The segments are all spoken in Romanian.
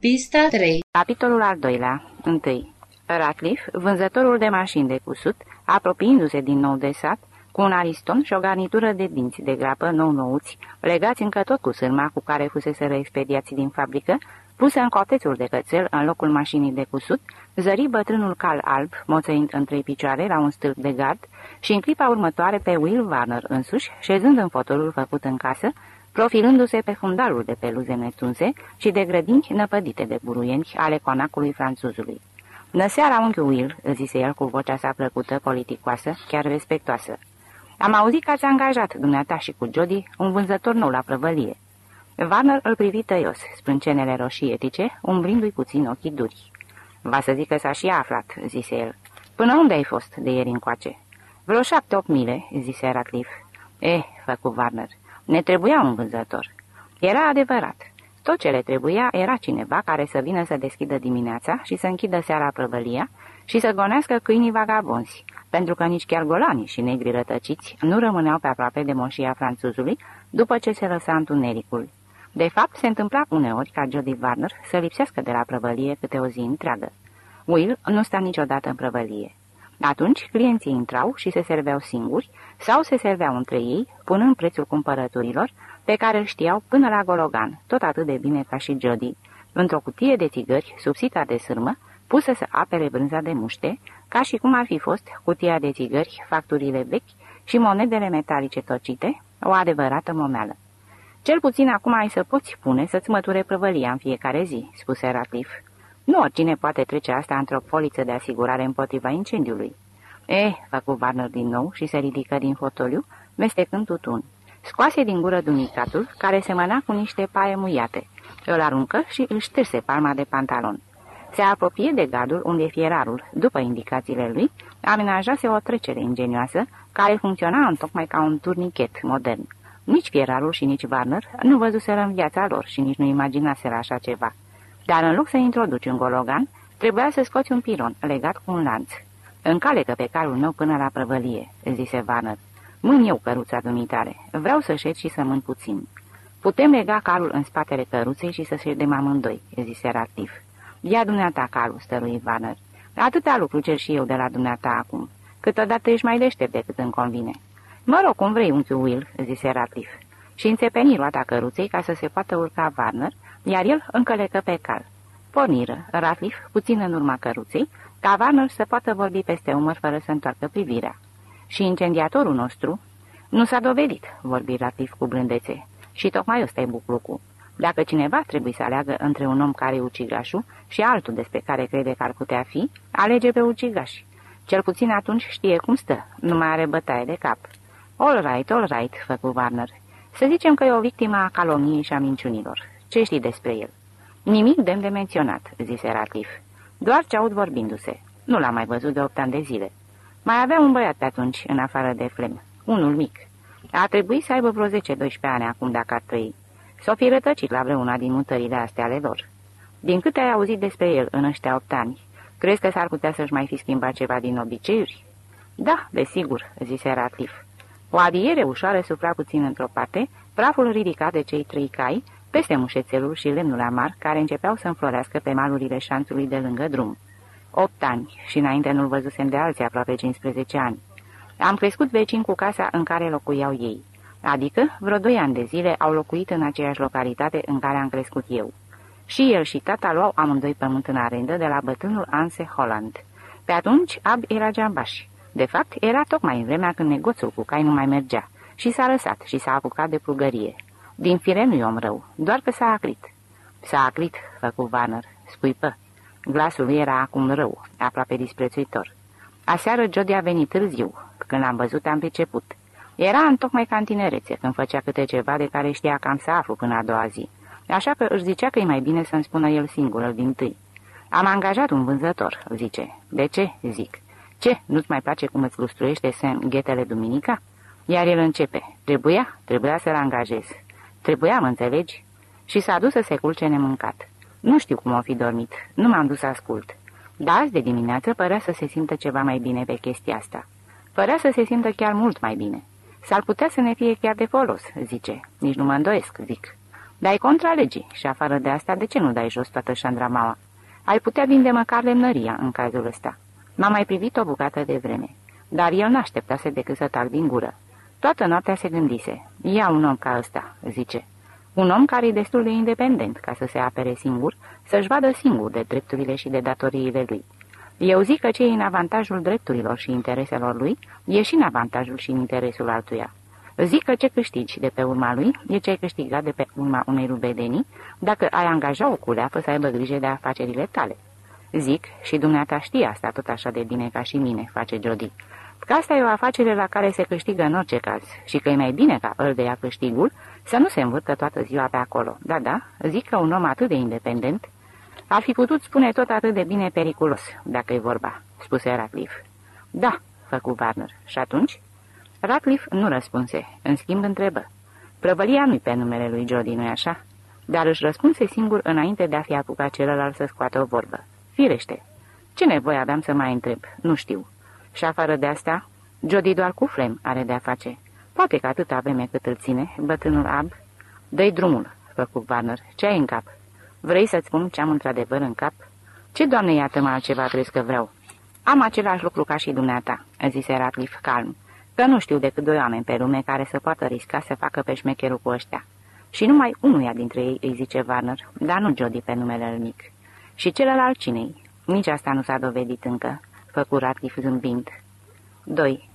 Pista 3 Capitolul al doilea 1. Ratcliffe, vânzătorul de mașini de cusut, apropiindu-se din nou de sat, cu un ariston și o garnitură de dinți de grapă nou-nouți, legați încă tot cu sârma cu care fusese expediați din fabrică, pusă în cotețul de cățel în locul mașinii de cusut, zări bătrânul cal alb, moțăind în trei picioare la un stâlp de gard și în clipa următoare pe Will Warner însuși, șezând în fotolul făcut în casă, profilându-se pe fundalul de peluze netunse și de grădini năpădite de buruieni ale conacului franțuzului. Bună seara, unchiul Will," zise el cu vocea sa plăcută, politicoasă, chiar respectoasă. Am auzit că ați angajat, dumneata și cu Jody, un vânzător nou la prăvălie." Warner îl privi tăios, sprâncenele roșii etice, umblindu-i puțin ochii duri. Va să zic că s-a și aflat," zise el. Până unde ai fost de ieri încoace?" Vreo șapte-opt mile," zise Ratcliffe. Eh, făcu Warner, ne trebuia un vânzător. Era adevărat. Tot ce le trebuia era cineva care să vină să deschidă dimineața și să închidă seara prăvălia și să gonească câinii vagabonzi, pentru că nici chiar golanii și negri rătăciți nu rămâneau pe aproape de moșia franțuzului după ce se lăsa întunericul. De fapt, se întâmpla uneori ca Jody Warner să lipsească de la prăvălie câte o zi întreagă. Will nu sta niciodată în prăvălie. Atunci, clienții intrau și se serveau singuri sau se serveau între ei, punând prețul cumpărăturilor, pe care îl știau până la Gologan, tot atât de bine ca și Jody, într-o cutie de țigări subsita de sârmă, pusă să apere brânza de muște, ca și cum ar fi fost cutia de țigări, facturile vechi și monedele metalice tocite, o adevărată momeală. Cel puțin acum ai să poți pune să-ți măture prăvălia în fiecare zi," spuse Ratliff. Nu oricine poate trece asta într-o poliță de asigurare împotriva incendiului." Eh, făcu Warner din nou și se ridică din fotoliu, mestecând tutun. Scoase din gură dunicatul, care semăna cu niște paie muiate. Îl aruncă și își șterse palma de pantalon. Se apropie de gadul unde fierarul, după indicațiile lui, amenajase o trecere ingenioasă, care funcționa întocmai ca un turnichet modern. Nici fierarul și nici Warner nu văzuseră în viața lor și nici nu imaginaseră așa ceva. Dar în loc să introduci un gologan, trebuia să scoți un piron legat cu un lanț. Încalecă pe calul meu până la prăvălie," zise Warner. Mân eu căruța dumitare. Vreau să șed și să mân puțin." Putem lega calul în spatele căruței și să ședem amândoi," zise Ratif. Ia dumneata calul, stărui Warner. Atâta lucru cer și eu de la dumneata acum. Câteodată ești mai deștept decât îmi convine." Mă rog, cum vrei, unchiul Will," zise Ratif. Și înțepeni roata căruței ca să se poată urca Warner, iar el încălecă pe cal. Porniră, Ratif, puțin în urma căruței, ca Warner să poată vorbi peste umăr fără să întoarcă privirea. Și incendiatorul nostru nu s-a dovedit, vorbi Ratif cu blândețe. Și tocmai ăsta e buclucul. Dacă cineva trebuie să aleagă între un om care e ucigașul și altul despre care crede că ar putea fi, alege pe ucigaș. Cel puțin atunci știe cum stă, nu mai are bătaie de cap. All right, all right, făcu Warner. Să zicem că e o victimă a calomniei și a minciunilor. Ce știi despre el? Nimic demn de menționat, zise Ratif. Doar ce aud vorbindu-se. Nu l-am mai văzut de opt ani de zile. Mai avea un băiat pe atunci, în afară de Flem. Unul mic. A trebuit să aibă vreo 10-12 ani acum dacă ar trăi. S-o fi rătăcit la vreuna din mutările astea ale lor. Din câte ai auzit despre el în ăștia opt ani, crezi că s-ar putea să-și mai fi schimbat ceva din obiceiuri? Da, desigur, zise Ratif. O adiere ușoară supra puțin într-o parte, praful ridicat de cei trei cai, peste mușețelul și lemnul amar care începeau să înflorească pe malurile șanțului de lângă drum. Opt ani și înainte nu-l văzusem de alții aproape 15 ani. Am crescut vecin cu casa în care locuiau ei, adică vreo doi ani de zile au locuit în aceeași localitate în care am crescut eu. Și el și tata luau amândoi pământ în arendă de la bătrânul Anse Holland. Pe atunci Ab era geambaș. De fapt, era tocmai în vremea când negoțul cu cai nu mai mergea și s-a lăsat și s-a apucat de plugărie. Din fire nu-i om rău, doar că s-a acrit. S-a acrit, făcu Vanner, scuipă. Glasul lui era acum rău, aproape disprețuitor. Aseară Jody a venit târziu. Când l-am văzut, am priceput. Era în tocmai ca în tinerețe, când făcea câte ceva de care știa cam să aflu până a doua zi. Așa că își zicea că e mai bine să-mi spună el singur din tâi. Am angajat un vânzător, zice. De ce? Zic. Ce, nu-ți mai place cum îți lustruiește Sam ghetele duminica? Iar el începe. Trebuia? Trebuia să-l angajez. Trebuia, mă înțelegi? Și s-a dus să se culce nemâncat. Nu știu cum o fi dormit, nu m-am dus să ascult. Dar azi de dimineață părea să se simtă ceva mai bine pe chestia asta. Părea să se simtă chiar mult mai bine. S-ar putea să ne fie chiar de folos, zice. Nici nu mă îndoiesc, zic. Dai contra legii și afară de asta, de ce nu dai jos toată șandramaua? Ai putea vinde măcar lemnăria în cazul ăsta. M-a mai privit o bucată de vreme, dar el n-așteptase decât să tac din gură. Toată noaptea se gândise, ia un om ca ăsta, zice. Un om care e destul de independent ca să se apere singur, să-și vadă singur de drepturile și de datoriile lui. Eu zic că ce e în avantajul drepturilor și intereselor lui, e și în avantajul și în interesul altuia. Zic că ce câștigi de pe urma lui e ce ai câștigat de pe urma unei rubedenii dacă ai angaja o culeapă să aibă grijă de afacerile tale. Zic, și dumneata știe asta tot așa de bine ca și mine, face Jody, că asta e o afacere la care se câștigă în orice caz și că e mai bine ca îl de ia câștigul să nu se învârtă toată ziua pe acolo. Da, da, zic că un om atât de independent ar fi putut spune tot atât de bine periculos, dacă e vorba, spuse Ratcliffe. Da, făcu Warner. Și atunci? Ratcliffe nu răspunse, în schimb întrebă. Prăvălia nu-i pe numele lui Jody, nu-i așa? Dar își răspunse singur înainte de a fi apucat celălalt să scoată o vorbă. Firește. Ce nevoie aveam să mai întreb? Nu știu. Și afară de asta, Jody doar cu Flem are de-a face. Poate că atâta vreme cât îl ține, bătânul ab. Dă-i drumul, făcu Warner. Ce ai în cap? Vrei să-ți spun ce am într-adevăr în cap? Ce, doamne, iată-mă altceva crezi că vreau? Am același lucru ca și dumneata, zise Ratliff calm, că nu știu decât doi oameni pe lume care să poată risca să facă pe șmecherul cu ăștia. Și numai unuia dintre ei îi zice Warner, dar nu Jody pe numele mic. Și celălalt cinei? Nici asta nu s-a dovedit încă, făcu Ratliff zâmbind. 2.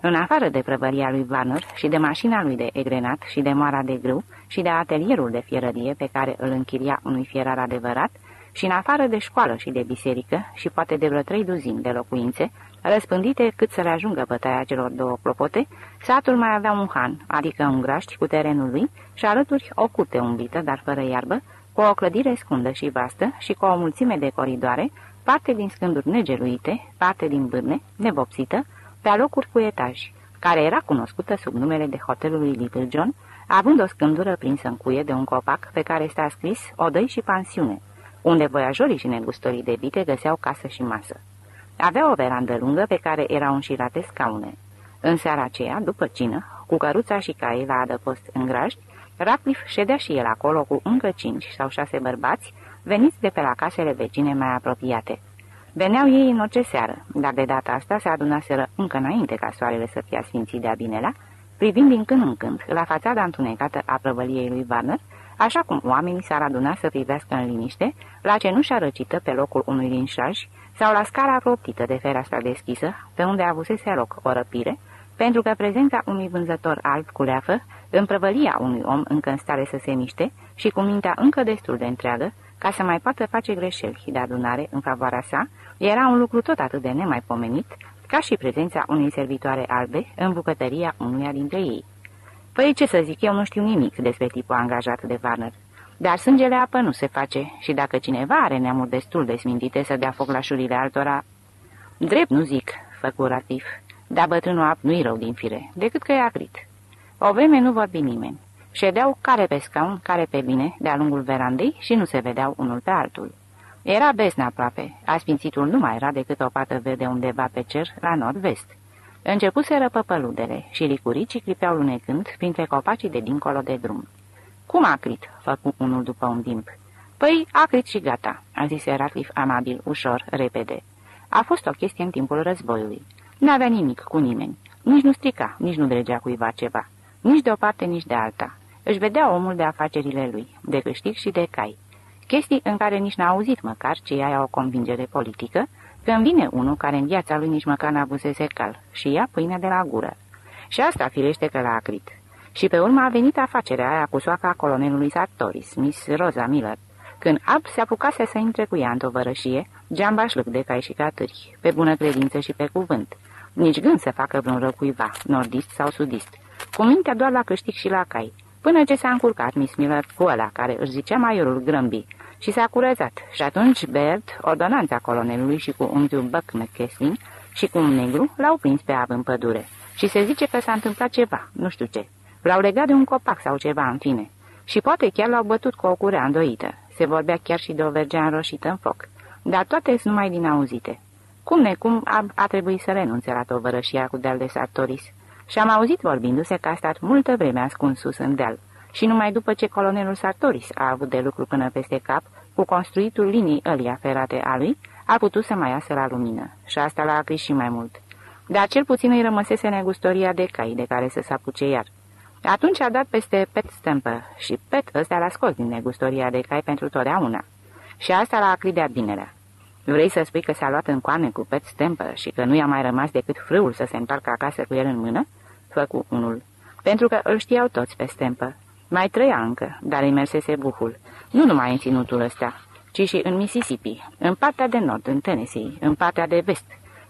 În afară de prăvăria lui Warner și de mașina lui de egrenat și de moara de grâu și de atelierul de fierărie pe care îl închiria unui fierar adevărat, și în afară de școală și de biserică și poate de vreo trei duzini de locuințe, răspândite cât să le ajungă bătaia celor două clopote, satul mai avea un han, adică un graști cu terenul lui și alături o curte umbită, dar fără iarbă, cu o clădire scundă și vastă și cu o mulțime de coridoare, parte din scânduri negeluite, parte din bârne, nevopsită, pe alocuri cu etaji, care era cunoscută sub numele de hotelului Little John, având o scândură prinsă în cuie de un copac pe care sta scris Odăi și pansiune, unde voiajorii și negustorii de vite găseau casă și masă. Avea o verandă lungă pe care erau înșirate scaune. În seara aceea, după cină, cu căruța și caii la adăpost în grajd, Ratcliffe ședea și el acolo cu încă cinci sau șase bărbați, veniți de pe la casele vecine mai apropiate. Veneau ei în orice seară, dar de data asta se adunaseră încă înainte ca soarele să fie sfințit de abinelea, privind din când în când la fațada întunecată a prăvăliei lui Warner, așa cum oamenii s-ar aduna să privească în liniște la cenușa răcită pe locul unui linșaj sau la scara proptită de fereastra deschisă, pe unde avusese loc o răpire, pentru că prezența unui vânzător alb cu leafă, în prăvălia unui om încă în stare să se miște și cu mintea încă destul de întreagă, ca să mai poată face greșeli de adunare în favoarea sa, era un lucru tot atât de nemaipomenit, ca și prezența unei servitoare albe în bucătăria unuia dintre ei. Păi ce să zic, eu nu știu nimic despre tipul angajat de Warner. Dar sângele apă nu se face și dacă cineva are neamuri destul de smintite să dea foc la șurile altora... Drept nu zic, făcu Ratif, dar bătrânul ap nu-i rău din fire, decât că e acrit. O vreme nu vorbi nimeni. Ședeau care pe scaun, care pe bine, de-a lungul verandei și nu se vedeau unul pe altul. Era besne aproape. Asfințitul nu mai era decât o pată verde undeva pe cer, la nord-vest. Începuseră păpăludele și licuricii clipeau lunecând printre copacii de dincolo de drum. Cum acrit?" făcu unul după un timp. Păi, acrit și gata," a zis Eraclif amabil, ușor, repede. A fost o chestie în timpul războiului. N-avea nimic cu nimeni. Nici nu strica, nici nu dregea cuiva ceva. Nici de o parte, nici de alta. Își vedea omul de afacerile lui, de câștig și de cai. Chestii în care nici n-a auzit măcar ce ea o convingere politică, când vine unul care în viața lui nici măcar n-a avusese cal și ia pâine de la gură. Și asta firește că l-a acrit. Și pe urmă a venit afacerea aia cu soaca colonelului Sartoris, Miss Rosa Miller, când Ab se apucase să intre cu ea în tovărășie, geambașluc de cai și catâri, pe bună credință și pe cuvânt. Nici gând să facă vreun rău cuiva, nordist sau sudist, cu mintea doar la câștig și la cai, până ce s-a încurcat Miss Miller cu ăla care își zicea maiorul grâmbii, și s-a curățat. Și atunci Baird, ordonanța colonelului și cu unchiul Buck McKessin și cu un negru l-au prins pe av în pădure. Și se zice că s-a întâmplat ceva, nu știu ce. L-au legat de un copac sau ceva, în fine. Și poate chiar l-au bătut cu o curea îndoită. Se vorbea chiar și de o vergea înroșită în foc. Dar toate sunt numai din auzite. Cum necum a, a trebuit să renunțe la tovărășia cu deal de Sartoris. Și am auzit vorbindu-se că a stat multă vreme ascuns sus în deal și numai după ce colonelul Sartoris a avut de lucru până peste cap cu construitul linii ălia ferate a lui, a putut să mai iasă la lumină. Și asta l-a acris și mai mult. Dar cel puțin îi rămăsese negustoria de cai de care să se apuce iar. Atunci a dat peste Pet Stamper și Pet ăsta l-a scos din negustoria de cai pentru totdeauna. Și asta l-a acrideat binelea. Vrei să spui că s-a luat în coane cu Pet Stamper și că nu i-a mai rămas decât frâul să se întoarcă acasă cu el în mână? Făcu unul. Pentru că îl știau toți pe Stamper. Mai trăia încă, dar îi mersese buhul. Nu numai în ținutul ăsta, ci și în Mississippi, în partea de nord, în Tennessee, în partea de vest.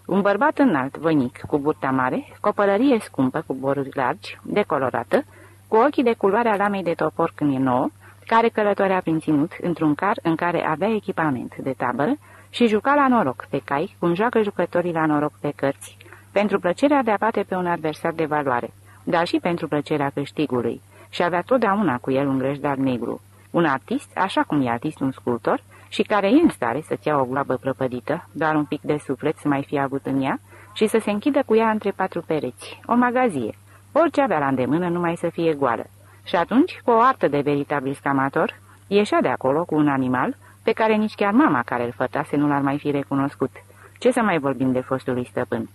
Un bărbat înalt, voinic, cu burta mare, cu o pălărie scumpă, cu boruri largi, decolorată, cu ochii de culoarea lamei de topor când e nouă, care călătorea prin ținut într-un car în care avea echipament de tabără și juca la noroc pe cai, cum joacă jucătorii la noroc pe cărți, pentru plăcerea de a bate pe un adversar de valoare, dar și pentru plăcerea câștigului, și avea totdeauna cu el un greșdar negru, un artist, așa cum e artist un sculptor, și care e în stare să-ți ia o globă prăpădită, doar un pic de suflet să mai fie avut în ea, și să se închidă cu ea între patru pereți, o magazie, orice avea la îndemână numai să fie goală. Și atunci, cu o artă de veritabil scamator, ieșea de acolo cu un animal pe care nici chiar mama care îl fătase nu l-ar mai fi recunoscut. Ce să mai vorbim de fostului stăpân?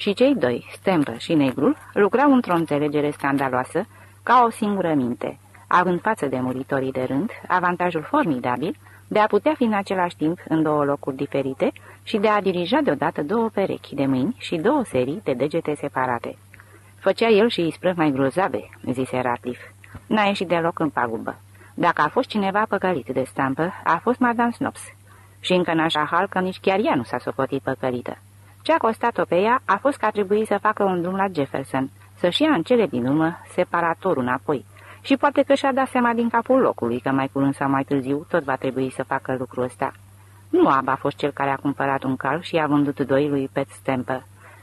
Și cei doi, Stembră și Negrul, lucrau într-o înțelegere scandaloasă, ca o singură minte, având față de muritorii de rând avantajul formidabil de a putea fi în același timp în două locuri diferite și de a dirija deodată două perechi de mâini și două serii de degete separate. Făcea el și ispră mai grozave, zise Ratliff. N-a ieșit deloc în pagubă. Dacă a fost cineva păcălit de stampă, a fost Madame Snops. Și încă în așa hal că nici chiar ea nu s-a socotit păcălită. Ce a costat-o pe ea a fost că a trebuit să facă un drum la Jefferson, să-și șia în cele din urmă separatorul înapoi, și poate că și-a dat seama din capul locului că mai curând sau mai târziu tot va trebui să facă lucrul ăsta. Nu Ab a fost cel care a cumpărat un cal și a vândut doi lui Pet Stemper.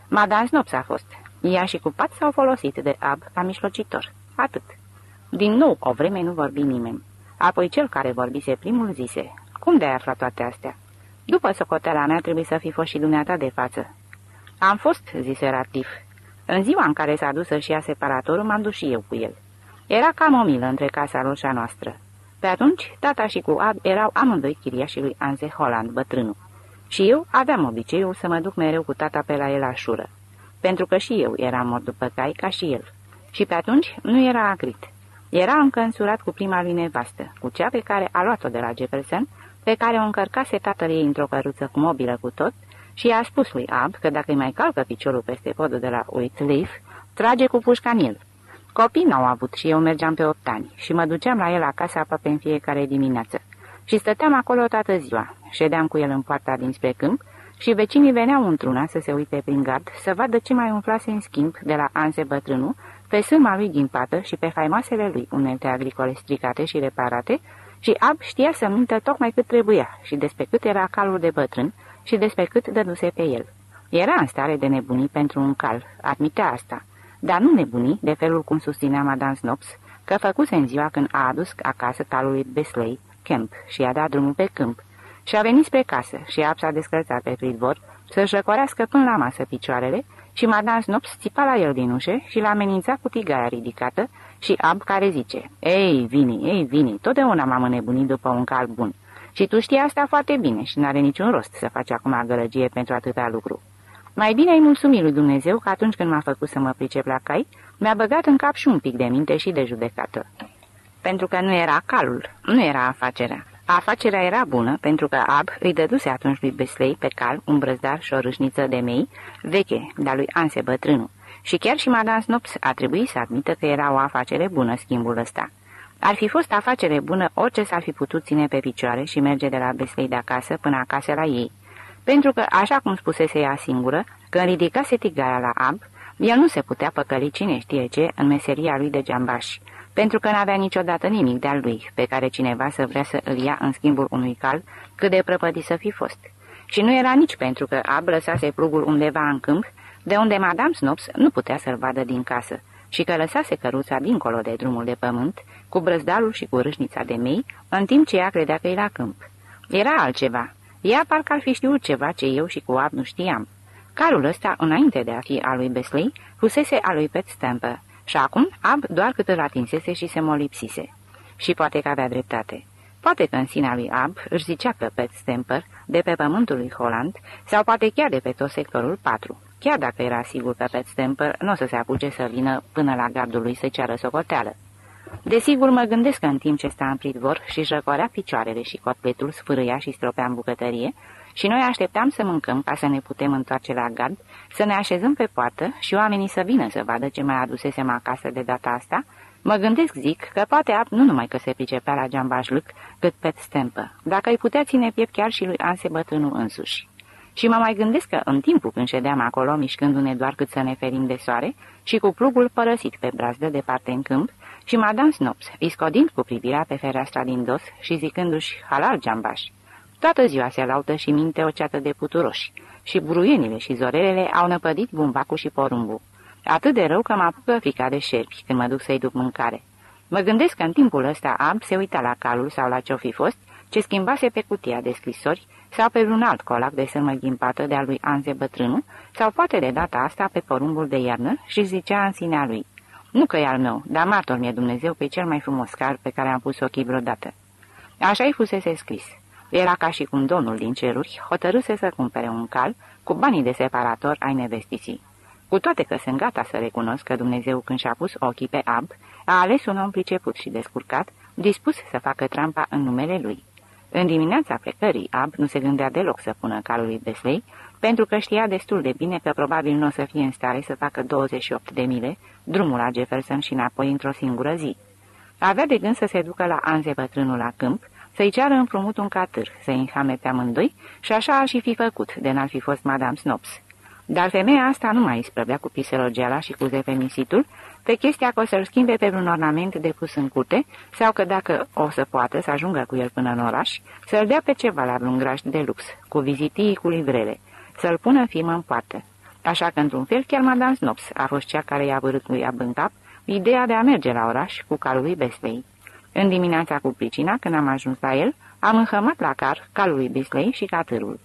Madame Snops a fost. Ea și cu pat s-au folosit de Ab ca mișlocitor. Atât. Din nou o vreme nu vorbi nimeni. Apoi cel care vorbise primul zise, Cum de-ai aflat toate astea?" După socotela mea trebuie să fi fost și dumneata de față." Am fost," zise Ratif. În ziua în care s-a dus să-și ia separatorul, m-am dus și eu cu el." Era cam o milă între casa lor și a noastră. Pe atunci, tata și cu Ab erau amândoi chiriașii lui Anze Holland, bătrânul. Și eu aveam obiceiul să mă duc mereu cu tata pe la el la șură, pentru că și eu eram mort după cai ca și el. Și pe atunci nu era agrit. Era încă însurat cu prima lui nevastă, cu cea pe care a luat-o de la Jefferson, pe care o încărcase tatăl ei într-o căruță cu mobilă cu tot, și i-a spus lui Ab că dacă îi mai calcă piciorul peste podul de la Whitleaf, trage cu pușca în el. Copii n-au avut și eu mergeam pe opt ani și mă duceam la el acasă aproape în fiecare dimineață. Și stăteam acolo toată ziua, ședeam cu el în poarta dinspre câmp și vecinii veneau într-una să se uite prin gard, să vadă ce mai umflase în schimb de la Anse bătrânul, pe sârma lui din pată și pe faimoasele lui unelte agricole stricate și reparate, și Ab știa să mintă tocmai cât trebuia și despre cât era calul de bătrân și despre cât dăduse pe el. Era în stare de nebunii pentru un cal, admitea asta dar nu nebuni de felul cum susținea Madame Snops, că făcuse în ziua când a adus acasă talului Besley, Kemp, și a dat drumul pe câmp. Și a venit spre casă și a s-a descărțat pe pridvor să-și răcorească până la masă picioarele și Madame Snops țipa la el din ușe și l-a amenințat cu tigaia ridicată și Ab care zice, Ei, Vini, ei, Vini, totdeauna m-am înnebunit după un cal bun. Și tu știi asta foarte bine și n-are niciun rost să faci acum gălăgie pentru atâta lucru. Mai bine ai mulțumit lui Dumnezeu că atunci când m-a făcut să mă pricep la cai, mi-a băgat în cap și un pic de minte și de judecată. Pentru că nu era calul, nu era afacerea. Afacerea era bună pentru că Ab îi dăduse atunci lui Besley pe cal un brăzdar și o râșniță de mei, veche, de-a lui Anse bătrânul. Și chiar și Madame Snops a trebuit să admită că era o afacere bună schimbul ăsta. Ar fi fost afacere bună orice s-ar fi putut ține pe picioare și merge de la Besley de acasă până acasă la ei pentru că, așa cum spusese ea singură, când ridicase tigara la ab, el nu se putea păcăli cine știe ce în meseria lui de geambaș, pentru că n-avea niciodată nimic de-al lui pe care cineva să vrea să îl ia în schimbul unui cal, cât de prăpădit să fi fost. Și nu era nici pentru că ab lăsase plugul undeva în câmp, de unde Madame Snops nu putea să-l vadă din casă, și că lăsase căruța dincolo de drumul de pământ, cu brăzdalul și cu râșnița de mei, în timp ce ea credea că e la câmp. Era altceva, ea parcă ar fi știut ceva ce eu și cu Ab nu știam. Calul ăsta, înainte de a fi al lui Besley, fusese al lui Pet Stamper Și acum Ab doar cât îl atinsese și se molipsise. Și poate că avea dreptate. Poate că în sinea lui Ab își zicea că Pet Stemper, de pe pământul lui Holland, sau poate chiar de pe tot sectorul 4, chiar dacă era sigur că Pet Stemper nu o să se apuce să vină până la gardul lui să ceară socoteală. Desigur, mă gândesc că în timp ce sta în pridvor și răcorea picioarele și cotletul sfârâia și stropea în bucătărie, și noi așteptam să mâncăm ca să ne putem întoarce la gard, să ne așezăm pe poartă și oamenii să vină să vadă ce mai adusesem acasă de data asta, mă gândesc, zic, că poate ap nu numai că se pricepea la geambajlâc, cât pe stempă, dacă îi putea ține piept chiar și lui Anse bătrânul însuși. Și mă mai gândesc că în timpul când ședeam acolo, mișcându-ne doar cât să ne ferim de soare, și cu plugul părăsit pe brazdă departe în câmp, și Madame Snops, iscodind cu privirea pe fereastra din dos și zicându-și halal geambaș. Toată ziua se laută și minte o ceată de puturoși și buruienile și zorelele au năpădit bumbacul și porumbul. Atât de rău că mă apucă frica de șerpi când mă duc să-i duc mâncare. Mă gândesc că în timpul ăsta Ab se uita la calul sau la ce-o fi fost, ce schimbase pe cutia de scrisori sau pe un alt colac de sârmă ghimpată de-a lui Anze bătrânu, sau poate de data asta pe porumbul de iarnă și zicea în sinea lui. Nu că e al meu, dar martor mi-e Dumnezeu pe cel mai frumos car pe care am pus ochii vreodată. Așa-i fusese scris. Era ca și cum domnul din ceruri hotărâse să cumpere un cal cu banii de separator ai nevestiții. Cu toate că sunt gata să recunosc că Dumnezeu când și-a pus ochii pe Ab, a ales un om priceput și descurcat, dispus să facă trampa în numele lui. În dimineața plecării, Ab nu se gândea deloc să pună calul lui Besley, pentru că știa destul de bine că probabil nu o să fie în stare să facă 28 de mile drumul la Jefferson și înapoi într-o singură zi. Avea de gând să se ducă la Anze bătrânul la câmp, să-i ceară împrumut un catâr, să-i înhame pe amândoi și așa ar și fi făcut, de n-ar fi fost Madame Snops. Dar femeia asta nu mai isprăvea cu piselogeala și cu zefemisitul, pe chestia că o să-l schimbe pe un ornament de pus în curte, sau că dacă o să poată să ajungă cu el până în oraș, să-l dea pe ceva la vreun graș de lux, cu vizitii cu livrele, să-l pună firmă în poartă. Așa că, într-un fel, chiar Madame Snops a fost cea care i-a vărât lui Ab în cap ideea de a merge la oraș cu calul lui Besley. În dimineața cu pricina, când am ajuns la el, am înhămat la car calul lui Besley și catârul.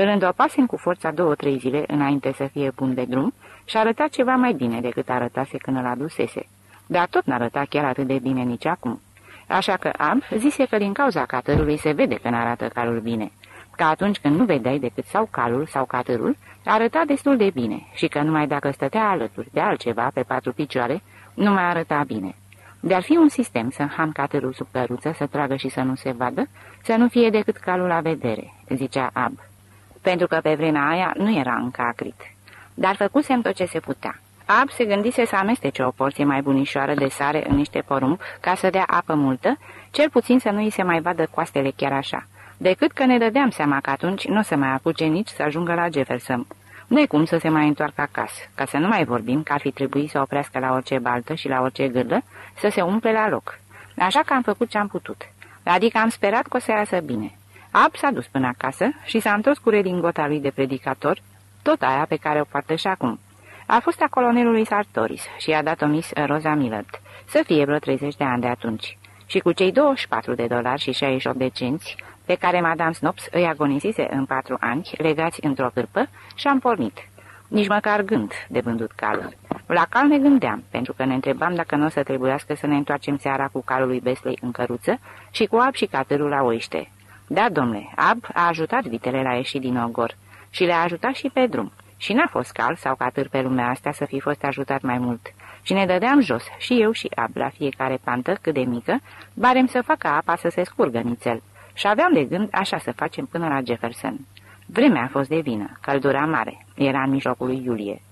Îl îndopasem cu forța două-trei zile înainte să fie bun de drum și arăta ceva mai bine decât arătase când îl adusese. Dar tot n-arăta chiar atât de bine nici acum. Așa că am zise că din cauza catărului se vede că n-arată calul bine, că atunci când nu vedeai decât sau calul sau catărul, arăta destul de bine și că numai dacă stătea alături de altceva pe patru picioare, nu mai arăta bine. De-ar fi un sistem să ham catărul sub căruță, să tragă și să nu se vadă, să nu fie decât calul la vedere, zicea Ab pentru că pe vremea aia nu era încă acrit. Dar făcusem tot ce se putea. Ab se gândise să amestece o porție mai bunișoară de sare în niște porumb ca să dea apă multă, cel puțin să nu îi se mai vadă coastele chiar așa, decât că ne dădeam seama că atunci nu se mai apuce nici să ajungă la Jefferson. Nu cum să se mai întoarcă acasă, ca să nu mai vorbim că ar fi trebuit să oprească la orice baltă și la orice gârdă, să se umple la loc. Așa că am făcut ce am putut. Adică am sperat că o să iasă bine. Ab s-a dus până acasă și s-a întors cu redingota lui de predicator, tot aia pe care o poartă și acum. A fost a colonelului Sartoris și i-a dat-o mis Rosa Millard, să fie vreo 30 de ani de atunci. Și cu cei 24 de dolari și 68 de cenți, pe care Madame Snops îi agonisise în patru ani, legați într-o cârpă, și-am pornit. Nici măcar gând de vândut calul. La cal ne gândeam, pentru că ne întrebam dacă nu o să trebuiască să ne întoarcem seara cu calul lui Besley în căruță și cu ab și catărul la oiște. Da, domnule, Ab a ajutat vitele la ieși din ogor și le-a ajutat și pe drum. Și n-a fost cal sau catâr pe lumea asta să fi fost ajutat mai mult. Și ne dădeam jos, și eu și Ab, la fiecare pantă, cât de mică, barem să facă apa să se scurgă nițel. Și aveam de gând așa să facem până la Jefferson. Vremea a fost de vină, căldura mare, era în mijlocul lui iulie.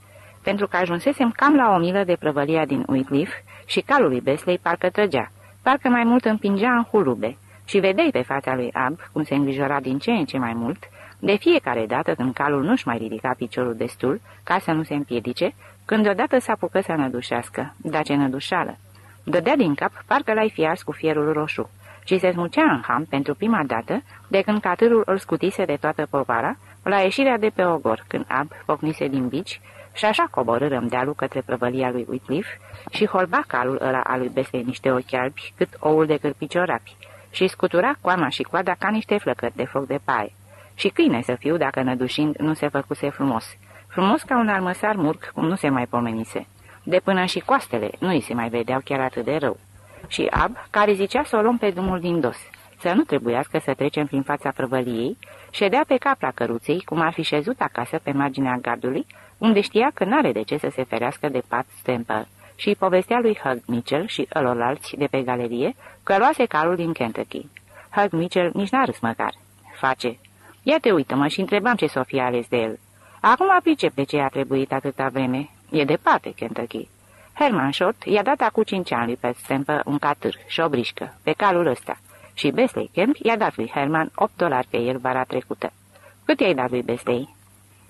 Pentru că ajunsesem cam la o milă de prăvălia din Wycliffe și calul lui Besley parcă trăgea, parcă mai mult împingea în hulube, și vedeai pe fața lui Ab cum se îngrijora din ce în ce mai mult, de fiecare dată când calul nu-și mai ridica piciorul destul ca să nu se împiedice, când odată s-a apucă să nădușească, dar ce nădușală. Dădea din cap parcă l-ai fi ars cu fierul roșu și se smucea în ham pentru prima dată de când catârul îl scutise de toată povara la ieșirea de pe ogor, când Ab pocnise din bici și așa coborârăm dealul către prăvălia lui Whitcliffe și holba calul ăla al lui Beste niște ochi albi cât oul de cârpiciorapi și scutura coama și coada ca niște flăcări de foc de paie. Și câine să fiu dacă nădușind nu se făcuse frumos. Frumos ca un armăsar murc, cum nu se mai pomenise. De până și coastele nu îi se mai vedeau chiar atât de rău. Și Ab, care zicea să o luăm pe drumul din dos, să nu trebuiască să trecem prin fața prăvăliei, ședea pe capra căruței, cum ar fi șezut acasă pe marginea gardului, unde știa că n-are de ce să se ferească de Pat Stemper și povestea lui Hug Mitchell și ălorlalți de pe galerie că luase calul din Kentucky. Hug Mitchell nici n-a râs măcar. Face. Ia te uită-mă și întrebam ce s-o fi ales de el. Acum pricep de ce a trebuit atâta vreme. E departe, Kentucky. Herman Short i-a dat acum cinci ani lui Pat Stemper un catâr și o brișcă, pe calul ăsta, și Besley Kemp i-a dat lui Herman 8 dolari pe el vara trecută. Cât i-ai dat lui Besley?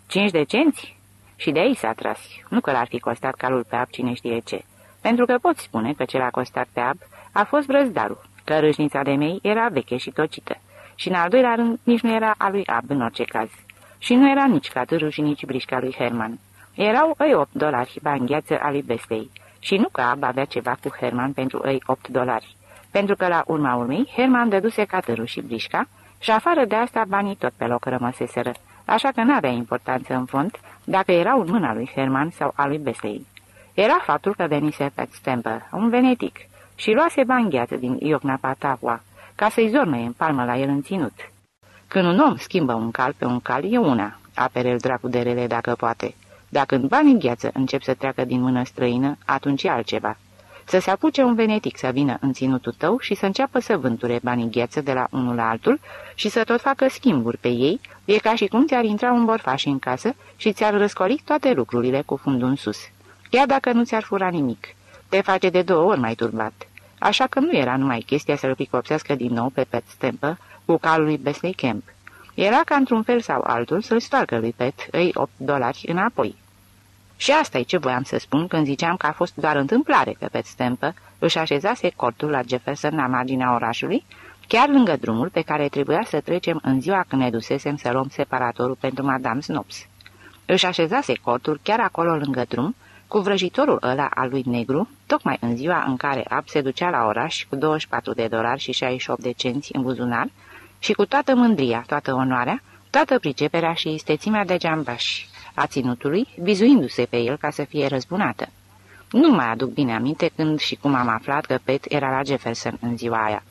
Cinci de cenți? Și de aici s-a tras. Nu că l-ar fi costat calul pe ap cine știe ce. Pentru că pot spune că ce l-a costat pe ap a fost brăzdarul, că râșnița de mei era veche și tocită. Și în al doilea rând nici nu era a lui Ab în orice caz. Și nu era nici catârul și nici brișca lui Herman. Erau îi 8 dolari bani gheață a lui Bestei. Și nu că Ab avea ceva cu Herman pentru îi 8 dolari. Pentru că la urma urmei Herman dăduse catârul și brișca și afară de asta banii tot pe loc rămăseseră. Așa că n-avea importanță în fond dacă erau în mâna lui Herman sau a lui Bestei. Era faptul că venise Pat Stemper, un venetic, și luase bani gheață din Iocna Patapua, ca să-i zormăie în palmă la el în ținut. Când un om schimbă un cal pe un cal, e una, apere el dracu de rele dacă poate. Dacă în banii gheață încep să treacă din mână străină, atunci e altceva. Să se apuce un venetic să vină în ținutul tău și să înceapă să vânture banii gheață de la unul la altul și să tot facă schimburi pe ei, e ca și cum ți-ar intra un borfaș în casă și ți-ar răscoli toate lucrurile cu fundul în sus. Chiar dacă nu ți-ar fura nimic, te face de două ori mai turbat. Așa că nu era numai chestia să-l picopsească din nou pe Pet Stempă cu calul lui Besley Camp. Era ca într-un fel sau altul să-l stoarcă lui Pet îi 8 dolari înapoi. Și asta e ce voiam să spun când ziceam că a fost doar întâmplare că Pet Stempă își așezase cortul la Jefferson la marginea orașului, chiar lângă drumul pe care trebuia să trecem în ziua când ne dusesem să luăm separatorul pentru Madame Snops. Își așezase cortul chiar acolo lângă drum, cu vrăjitorul ăla al lui Negru, tocmai în ziua în care Ab se ducea la oraș cu 24 de dolari și 68 de cenți în buzunar și cu toată mândria, toată onoarea, toată priceperea și istețimea de geambaș a ținutului, vizuindu-se pe el ca să fie răzbunată. Nu mai aduc bine aminte când și cum am aflat că Pet era la Jefferson în ziua aia.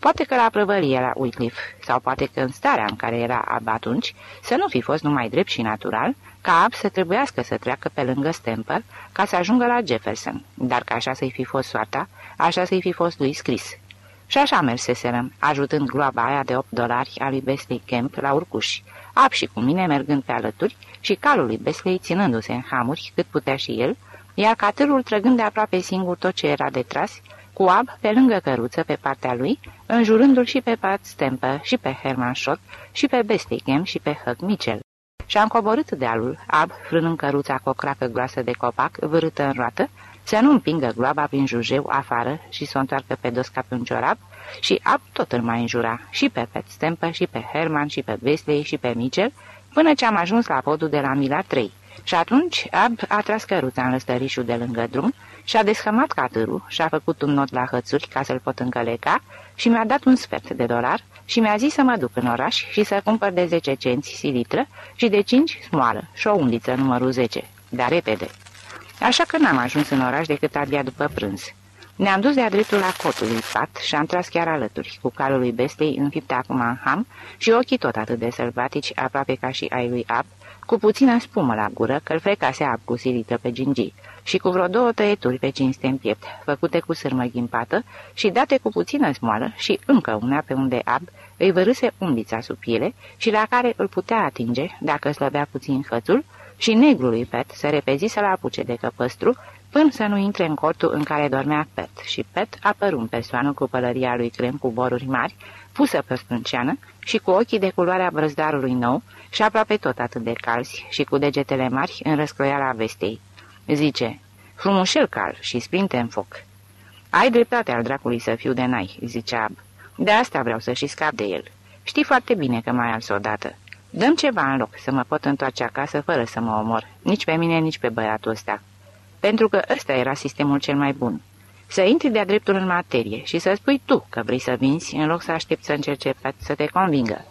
Poate că la prăvălie la Wycliffe, sau poate că în starea în care era Ab atunci, să nu fi fost numai drept și natural, ca Ab să trebuiască să treacă pe lângă Stemper ca să ajungă la Jefferson, dar că așa să-i fi fost soarta, așa să-i fi fost lui scris. Și așa merseserăm, ajutând gloaba aia de 8 dolari a lui Besley Camp la urcuși, Ab și cu mine mergând pe alături și calul lui Besley ținându-se în hamuri cât putea și el, iar catârul trăgând de aproape singur tot ce era de tras, cu Ab pe lângă căruță pe partea lui, înjurându-l și pe Pat Stemper și pe Herman Schott și pe Bestichem și pe Hug Mitchell și am coborât dealul, ab, frânând căruța cu o cracă groasă de copac, vârâtă în roată, să nu împingă gloaba prin jujeu afară și să o întoarcă pe dos ca pe un ciorap, și ab tot îl mai înjura, și pe Pet Stemper, și pe Herman, și pe Wesley, și pe Mitchell, până ce am ajuns la podul de la Mila 3. Și atunci Ab a tras căruța în lăstărișul de lângă drum și-a desхămat catârul și-a făcut un not la hățuri ca să-l pot încăleca și mi-a dat un sfert de dolar și mi-a zis să mă duc în oraș și să cumpăr de 10 cenți silitră și de 5 smoală și o undiță numărul 10, dar repede. Așa că n-am ajuns în oraș decât abia după prânz. Ne-am dus de-a dreptul la cotul lui Pat și am tras chiar alături, cu calul lui bestei înfipte acum în ham și ochii tot atât de sălbatici, aproape ca și ai lui Ab, cu puțină spumă la gură, că-l frecase Ab cu silită pe gingii și cu vreo două tăieturi pe cinste în piept, făcute cu sârmă ghimpată și date cu puțină smoală și încă una pe unde Ab îi vărâse undița sub piele și la care îl putea atinge, dacă slăbea puțin hățul, și negrului Pet se repezi să-l apuce de căpăstru, până să nu intre în cortul în care dormea Pet, și Pet apăru în persoană cu pălăria lui crem cu boruri mari, pusă pe sprânceană și cu ochii de culoarea brăzdarului nou și aproape tot atât de calzi și cu degetele mari în răscroiala vestei. Zice, frumușel cal și sprinte în foc. Ai dreptate al dracului să fiu de nai, zicea Ab. De asta vreau să și scap de el. Știi foarte bine că mai als odată. Dăm ceva în loc să mă pot întoarce acasă fără să mă omor, nici pe mine, nici pe băiatul ăsta. Pentru că ăsta era sistemul cel mai bun. Să intri de-a dreptul în materie și să spui tu că vrei să vinzi în loc să aștepți să încerce să te convingă.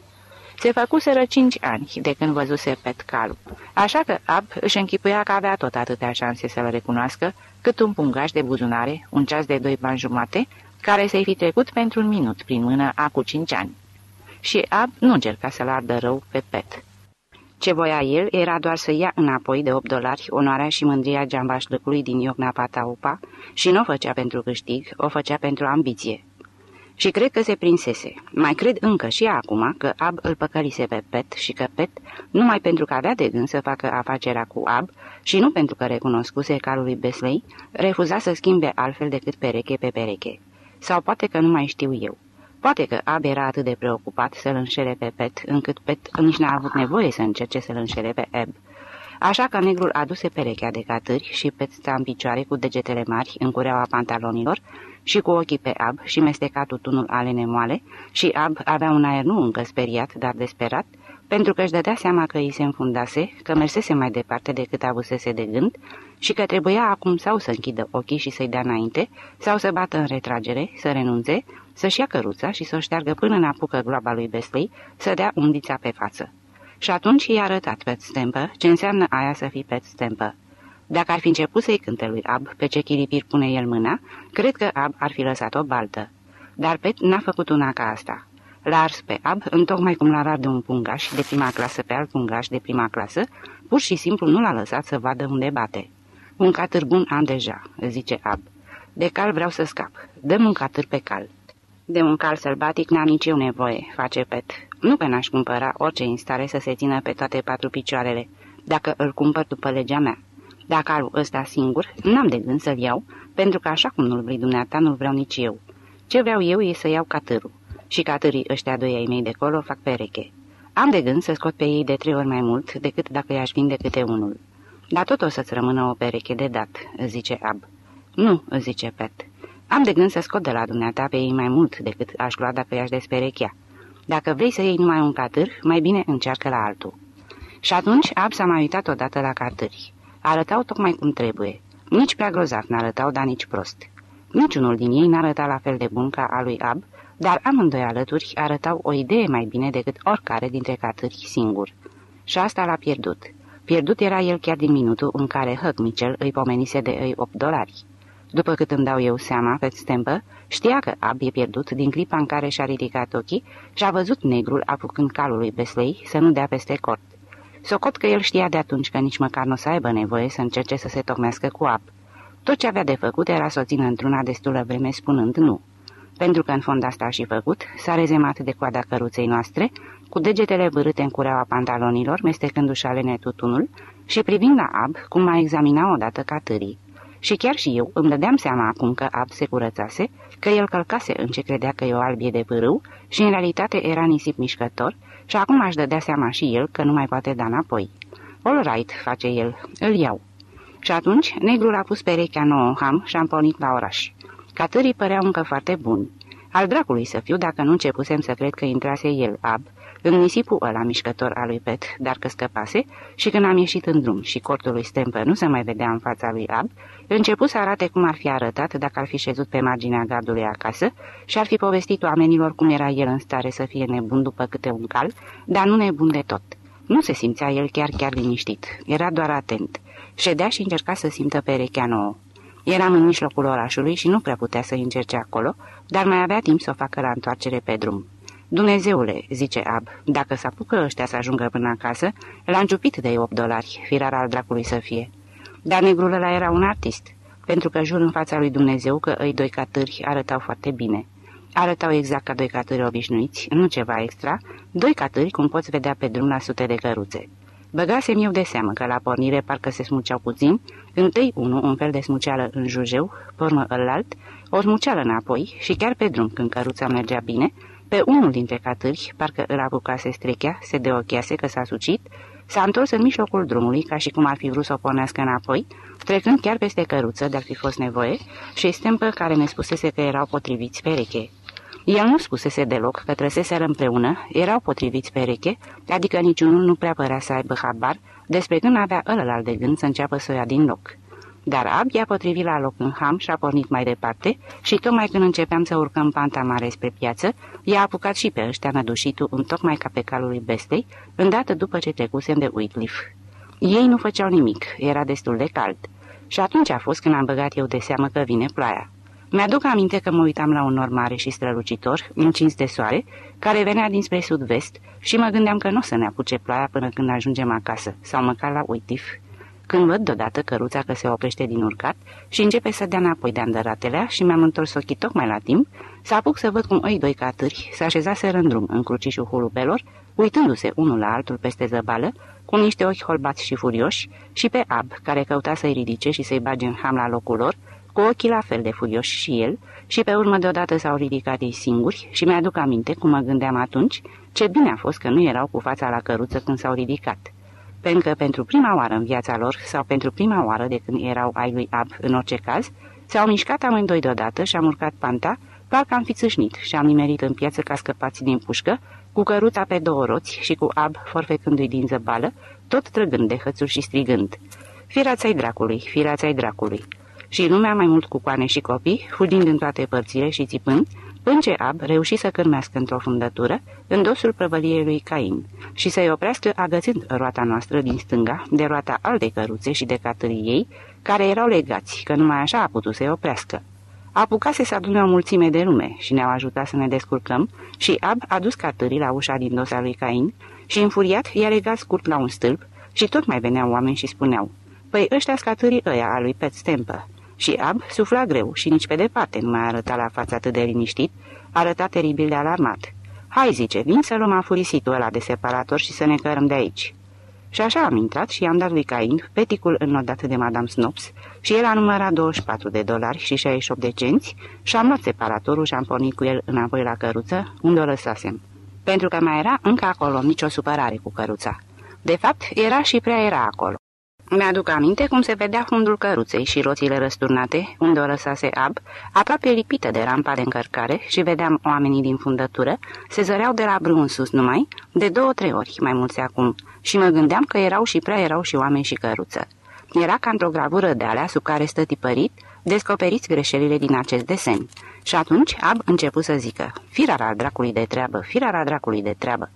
Se făcuseră cinci ani de când văzuse Pet calul, așa că Ab își închipuia că avea tot atâtea șanse să-l recunoască cât un pungaș de buzunare, un ceas de doi bani jumate, care să-i fi trecut pentru un minut prin mână acum cinci ani. Și Ab nu încerca să-l ardă rău pe Pet. Ce voia el era doar să ia înapoi de 8 dolari onoarea și mândria geambașlăcului din Iocna Pataupa și nu o făcea pentru câștig, o făcea pentru ambiție. Și cred că se prinsese. Mai cred încă și acum că Ab îl păcălise pe Pet și că Pet, numai pentru că avea de gând să facă afacerea cu Ab și nu pentru că recunoscuse calului Besley, refuza să schimbe altfel decât pereche pe pereche. Sau poate că nu mai știu eu. Poate că Ab era atât de preocupat să-l înșele pe Pet, încât Pet nici n-a avut nevoie să încerce să-l înșele pe Eb. Așa că negrul aduse perechea de catâri și Pet sta în picioare cu degetele mari în cureaua pantalonilor și cu ochii pe Ab și mesteca tutunul ale nemoale și Ab avea un aer nu încă speriat, dar desperat, pentru că își dădea seama că îi se înfundase, că mersese mai departe decât avusese de gând și că trebuia acum sau să închidă ochii și să-i dea înainte, sau să bată în retragere, să renunțe, să-și ia căruța și să o șteargă până în apucă gloaba lui Besley, să dea undița pe față. Și atunci i-a arătat pe stempă ce înseamnă aia să fii pe stempă. Dacă ar fi început să-i cânte lui Ab pe ce chilipir pune el mâna, cred că Ab ar fi lăsat o baltă. Dar Pet n-a făcut una ca asta. L-a ars pe Ab, întocmai cum l-a de un pungaș de prima clasă pe alt pungaș de prima clasă, pur și simplu nu l-a lăsat să vadă unde bate. Un catâr bun am deja, zice Ab. De cal vreau să scap. Dăm un catâr pe cal. De un cal sălbatic n-am nici eu nevoie, face Pet. Nu pe n-aș cumpăra orice instare să se țină pe toate patru picioarele, dacă îl cumpăr după legea mea. Dacă calul ăsta singur, n-am de gând să-l iau, pentru că așa cum nu-l vrei dumneata, nu-l vreau nici eu. Ce vreau eu e să iau catârul. Și catârii ăștia doi ai mei de colo fac pereche. Am de gând să scot pe ei de trei ori mai mult decât dacă i-aș vinde câte unul. Dar tot o să-ți rămână o pereche de dat, zice Ab. Nu, zice Pet. Am de gând să scot de la dumneata pe ei mai mult decât aș lua dacă i-aș desperechea. Dacă vrei să iei numai un catâr, mai bine încearcă la altul. Și atunci Ab s-a mai uitat odată la catâri. Arătau tocmai cum trebuie. Nici prea grozav n-arătau, dar nici prost. Niciunul din ei n-arăta la fel de bun ca a lui Ab, dar amândoi alături arătau o idee mai bine decât oricare dintre catâri singur. Și asta l-a pierdut. Pierdut era el chiar din minutul în care Huck Mitchell îi pomenise de îi 8 dolari. După cât îmi dau eu seama, pe stempă, știa că Ab e pierdut din clipa în care și-a ridicat ochii și a văzut negrul apucând calul lui Besley să nu dea peste cort. Socot că el știa de atunci că nici măcar nu o să aibă nevoie să încerce să se tocmească cu Ab. Tot ce avea de făcut era să o țină într-una destulă vreme spunând nu. Pentru că în fond asta a și făcut, s-a rezemat de coada căruței noastre, cu degetele vârâte în cureaua pantalonilor, mestecându-și alene tutunul și privind la Ab, cum mai examina odată catârii. Și chiar și eu îmi dădeam seama acum că Ab se curățase, că el călcase în ce credea că e o albie de pârâu și în realitate era nisip mișcător și acum aș dădea seama și el că nu mai poate da înapoi. All right, face el, îl iau. Și atunci negrul a pus perechea nouă în ham și am pornit la oraș. Catârii păreau încă foarte buni. Al dracului să fiu dacă nu începusem să cred că intrase el, Ab, în nisipul ăla mișcător al lui Pet, dar că scăpase, și când am ieșit în drum și cortul lui Stempă nu se mai vedea în fața lui Ab, început să arate cum ar fi arătat dacă ar fi șezut pe marginea gardului acasă și ar fi povestit oamenilor cum era el în stare să fie nebun după câte un cal, dar nu nebun de tot. Nu se simțea el chiar chiar liniștit, era doar atent. Ședea și încerca să simtă perechea nouă. Eram în mijlocul orașului și nu prea putea să încerce acolo, dar mai avea timp să o facă la întoarcere pe drum. Dumnezeule, zice Ab, dacă s apucă ăștia să ajungă până acasă, l-a înciupit de 8 dolari, firar al dracului să fie. Dar negrul ăla era un artist, pentru că jur în fața lui Dumnezeu că îi doi catâri arătau foarte bine. Arătau exact ca doi catâri obișnuiți, nu ceva extra, doi catâri cum poți vedea pe drum la sute de căruțe. Băgasem eu de seamă că la pornire parcă se smuceau puțin, întâi unul un fel de smuceală în jujeu, pormă ălalt, o smuceală înapoi și chiar pe drum când căruța mergea bine, pe unul dintre catârși, parcă îl apucase strechea, se deochease că s-a sucit, s-a întors în mijlocul drumului, ca și cum ar fi vrut să o pornească înapoi, trecând chiar peste căruță, dacă fi fost nevoie, și stempă care ne spusese că erau potriviți pereche. El nu spusese deloc că trăseseră împreună, erau potriviți pereche, adică niciunul nu prea părea să aibă habar despre când avea ălălalt de gând să înceapă să o ia din loc. Dar abia potrivit la loc în ham și a pornit mai departe și tocmai când începeam să urcăm panta mare spre piață, i-a apucat și pe ăștia nădușitul în tocmai ca pe calul lui Bestei, îndată după ce trecusem de Whitcliffe. Ei nu făceau nimic, era destul de cald. Și atunci a fost când am băgat eu de seamă că vine ploaia. Mi-aduc aminte că mă uitam la un nor mare și strălucitor, încins de soare, care venea dinspre sud-vest și mă gândeam că nu o să ne apuce ploaia până când ajungem acasă, sau măcar la Uitif. Când văd deodată căruța că se oprește din urcat și începe să dea înapoi de andăratelea și mi-am întors ochii tocmai la timp, să apuc să văd cum ei doi catâri se așezaseră în drum în crucișul hulubelor, uitându-se unul la altul peste zăbală, cu niște ochi holbați și furioși, și pe Ab, care căuta să-i ridice și să-i bage în ham la locul lor, cu ochii la fel de furioși și el, și pe urmă deodată s-au ridicat ei singuri și mi-aduc aminte, cum mă gândeam atunci, ce bine a fost că nu erau cu fața la căruță când s-au ridicat. Pentru că pentru prima oară în viața lor, sau pentru prima oară de când erau ai lui Ab în orice caz, s-au mișcat amândoi deodată și am urcat panta, parcă am fi țâșnit și am nimerit în piață ca scăpați din pușcă, cu căruța pe două roți și cu Ab forfecându-i din zăbală, tot trăgând de hățuri și strigând. Firața-i dracului, firața-i dracului! și lumea mai mult cu coane și copii, fugind în toate părțile și țipând, până ce Ab reuși să cârmească într-o fundătură în dosul prăvăliei lui Cain și să-i oprească agățând roata noastră din stânga de roata alte căruțe și de catării ei, care erau legați, că numai așa a putut să-i oprească. Apucase să adune o mulțime de lume și ne-au ajutat să ne descurcăm și Ab a dus catării la ușa din dosa lui Cain și, înfuriat, i-a legat scurt la un stâlp și tot mai veneau oameni și spuneau, Păi ăștia scatării ăia a lui Pet Stempă. Și Ab sufla greu și nici pe departe nu mai arăta la fața atât de liniștit, arăta teribil de alarmat. Hai, zice, vin să luăm afurisitul ăla de separator și să ne cărăm de aici. Și așa am intrat și i-am dat lui Cain peticul înnodat de Madame Snops și el a numărat 24 de dolari și 68 de cenți și am luat separatorul și am pornit cu el înapoi la căruță, unde o lăsasem. Pentru că mai era încă acolo nicio supărare cu căruța. De fapt, era și prea era acolo. Mi-aduc aminte cum se vedea fundul căruței și roțile răsturnate, unde o lăsase ab, aproape lipită de rampa de încărcare și vedeam oamenii din fundătură, se zăreau de la brâu în sus numai, de două-trei ori, mai mulți acum, și mă gândeam că erau și prea erau și oameni și căruță. Era ca într-o gravură de alea sub care stă tipărit, descoperiți greșelile din acest desen. Și atunci Ab început să zică, firara dracului de treabă, firara dracului de treabă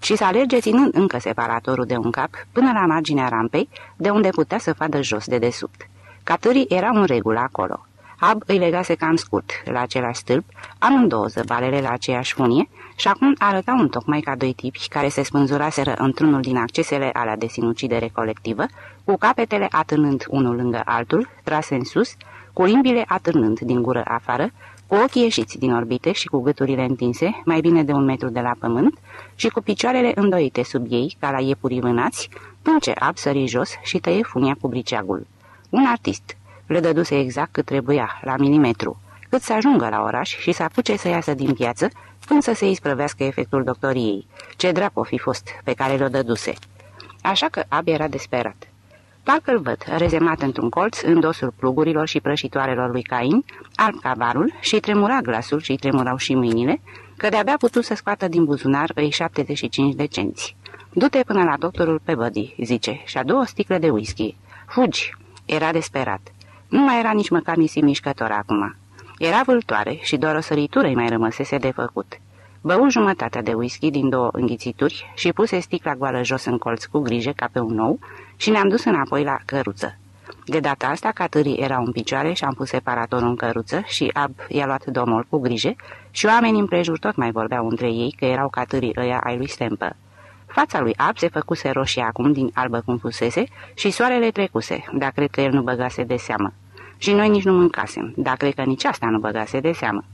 și să alerge ținând încă separatorul de un cap până la marginea rampei, de unde putea să fadă jos de desubt. Catârii erau în regulă acolo. Ab îi legase cam scurt la același stâlp, amândouă zăbalele la aceeași funie și acum arătau un tocmai ca doi tipi care se spânzuraseră într-unul din accesele alea de sinucidere colectivă, cu capetele atârnând unul lângă altul, trase în sus, cu limbile atârnând din gură afară, cu ochii ieșiți din orbite și cu gâturile întinse, mai bine de un metru de la pământ, și cu picioarele îndoite sub ei, ca la iepurii vânați, până ce ab sări jos și tăie funia cu briceagul. Un artist le dăduse exact cât trebuia, la milimetru, cât să ajungă la oraș și să apuce să iasă din piață, până să se isprăvească efectul doctoriei. Ce dracu fi fost pe care le-o dăduse. Așa că ab era desperat. Parcă-l văd, rezemat într-un colț, în dosul plugurilor și prășitoarelor lui Cain, alb cavarul și tremura glasul și tremurau și mâinile, că de-abia putut să scoată din buzunar îi 75 de cenți. Du-te până la doctorul Peabody, zice, și a două sticle de whisky. Fugi! Era desperat. Nu mai era nici măcar nisip mișcător acum. Era vâltoare și doar o săritură îi mai rămăsese de făcut. Bău jumătatea de whisky din două înghițituri și puse sticla goală jos în colț cu grijă ca pe un nou și ne-am dus înapoi la căruță. De data asta, catârii erau în picioare și am pus separatorul în căruță și Ab i-a luat domol cu grijă și oamenii împrejur tot mai vorbeau între ei că erau catârii ăia ai lui Stempă. Fața lui Ab se făcuse roșie acum din albă cum fusese și soarele trecuse, dar cred că el nu băgase de seamă. Și noi nici nu mâncasem, dar cred că nici asta nu băgase de seamă.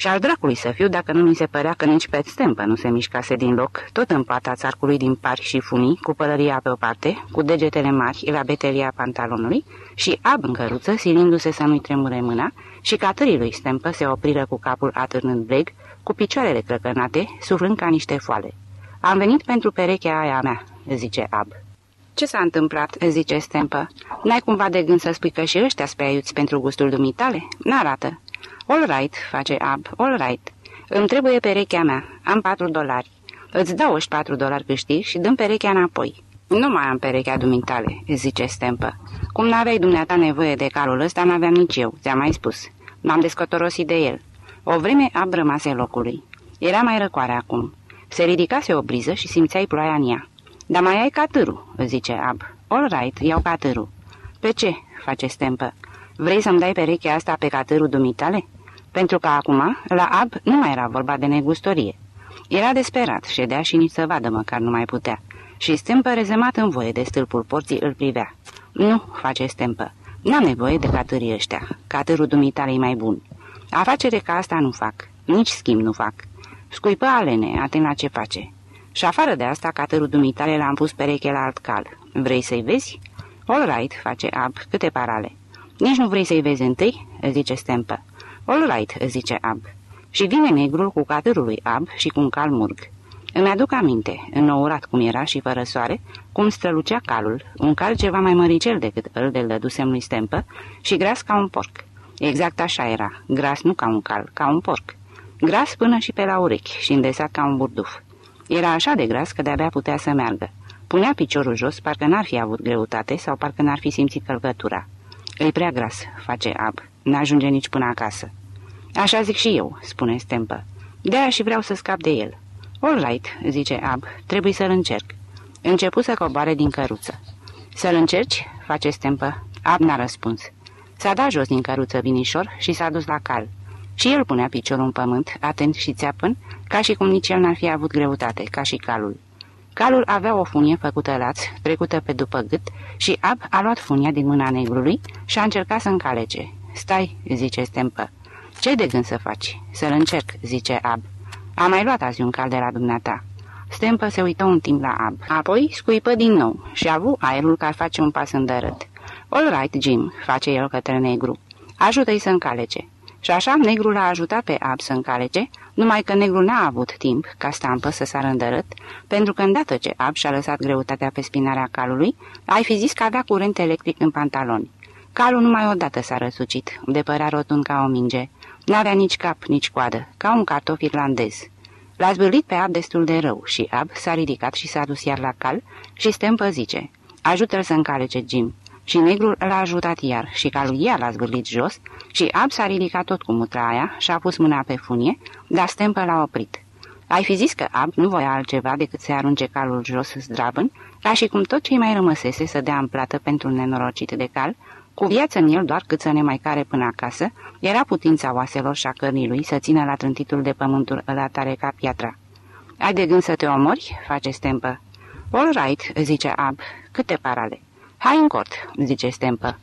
Și al dracului să fiu dacă nu mi se părea că nici pe stempă nu se mișcase din loc, tot în pata țarcului din pari și funii, cu pălăria pe o parte, cu degetele mari la betelia pantalonului și ab în căruță, silindu-se să nu-i tremure mâna, și catării lui stempă se opriră cu capul atârnând bleg, cu picioarele crăcănate, suflând ca niște foale. Am venit pentru perechea aia mea," zice Ab. Ce s-a întâmplat?" zice Stempă. N-ai cumva de gând să spui că și ăștia spreiuți pentru gustul dumitale? N-arată." All right," face Ab, all right. Îmi trebuie perechea mea. Am patru dolari. Îți dau oși patru dolari câștig și dăm perechea înapoi." Nu mai am perechea dumitale," zice Stempă. Cum n-aveai dumneata nevoie de calul ăsta, n-aveam nici eu, ți-am mai spus. M-am descotorosit de el. O vreme Ab rămase locului. Era mai răcoare acum. Se ridicase o briză și simțeai ploaia în ea. Dar mai ai catârul," zice Ab. All right, iau catârul." Pe ce?" face stempă. Vrei să-mi dai perechea asta pe catărul dumitale?" Pentru că acum, la Ab, nu mai era vorba de negustorie. Era desperat, ședea și nici să vadă măcar nu mai putea. Și stempă rezemat în voie de stâlpul porții îl privea. Nu, face stempă. N-am nevoie de catârii ăștia. Catârul dumitale e mai bun. Afacere ca asta nu fac. Nici schimb nu fac. Scuipă alene, atent la ce face. Și afară de asta, catărul dumitale l-am pus pereche la alt cal. Vrei să-i vezi? All right, face Ab, câte parale. Nici nu vrei să-i vezi întâi? zice Stempă. All right, zice Ab. Și vine negrul cu catârul lui Ab și cu un cal murg. Îmi aduc aminte, înnourat cum era și fără soare, cum strălucea calul, un cal ceva mai măricel decât îl de dădusem lui Stempă și gras ca un porc. Exact așa era, gras nu ca un cal, ca un porc. Gras până și pe la urechi și îndesat ca un burduf. Era așa de gras că de-abia putea să meargă. Punea piciorul jos, parcă n-ar fi avut greutate sau parcă n-ar fi simțit călcătura. E prea gras, face Ab, n-ajunge nici până acasă. Așa zic și eu, spune Stempă. De-aia și vreau să scap de el. All right, zice Ab, trebuie să-l încerc. Începu să coboare din căruță. Să-l încerci? face Stempă. Ab n-a răspuns. S-a dat jos din căruță vinișor și s-a dus la cal. Și el punea piciorul în pământ, atent și țeapăn, ca și cum nici el n-ar fi avut greutate, ca și calul. Calul avea o funie făcută laț, trecută pe după gât, și Ab a luat funia din mâna negrului și a încercat să încalece. Stai, zice Stempă. Ce de gând să faci? Să-l încerc, zice Ab. Am mai luat azi un cal de la dumneata. Stempă se uită un timp la Ab, apoi scuipă din nou și a avut aerul că ar face un pas îndărât. All right, Jim, face el către negru. Ajută-i să încalece. Și așa negrul a ajutat pe Ab să încalece, numai că negrul n-a avut timp ca stampă să sară îndărât, pentru că îndată ce Ab și-a lăsat greutatea pe spinarea calului, ai fi zis că avea curent electric în pantaloni. Calul numai odată s-a răsucit, de părea rotund ca o minge. N-avea nici cap, nici coadă, ca un cartof irlandez. L-a zbârlit pe Ab destul de rău și Ab s-a ridicat și s-a dus iar la cal și Stempă zice, ajută-l să încalece Jim. Și negrul l-a ajutat iar și calul iar l-a zbârlit jos și Ab s-a ridicat tot cu mutra aia și a pus mâna pe funie, dar Stempă l-a oprit. Ai fi zis că Ab nu voia altceva decât să arunce calul jos zdravân, ca și cum tot ce mai rămăsese să dea în plată pentru un nenorocit de cal, cu viață în el doar cât să ne mai care până acasă, era putința oaselor și a cărnii lui să țină la trântitul de pământul ăla tare ca piatra. Ai de gând să te omori?" face Stempă. All right," zice Ab, câte parale. Hai în cort," zice Stempă.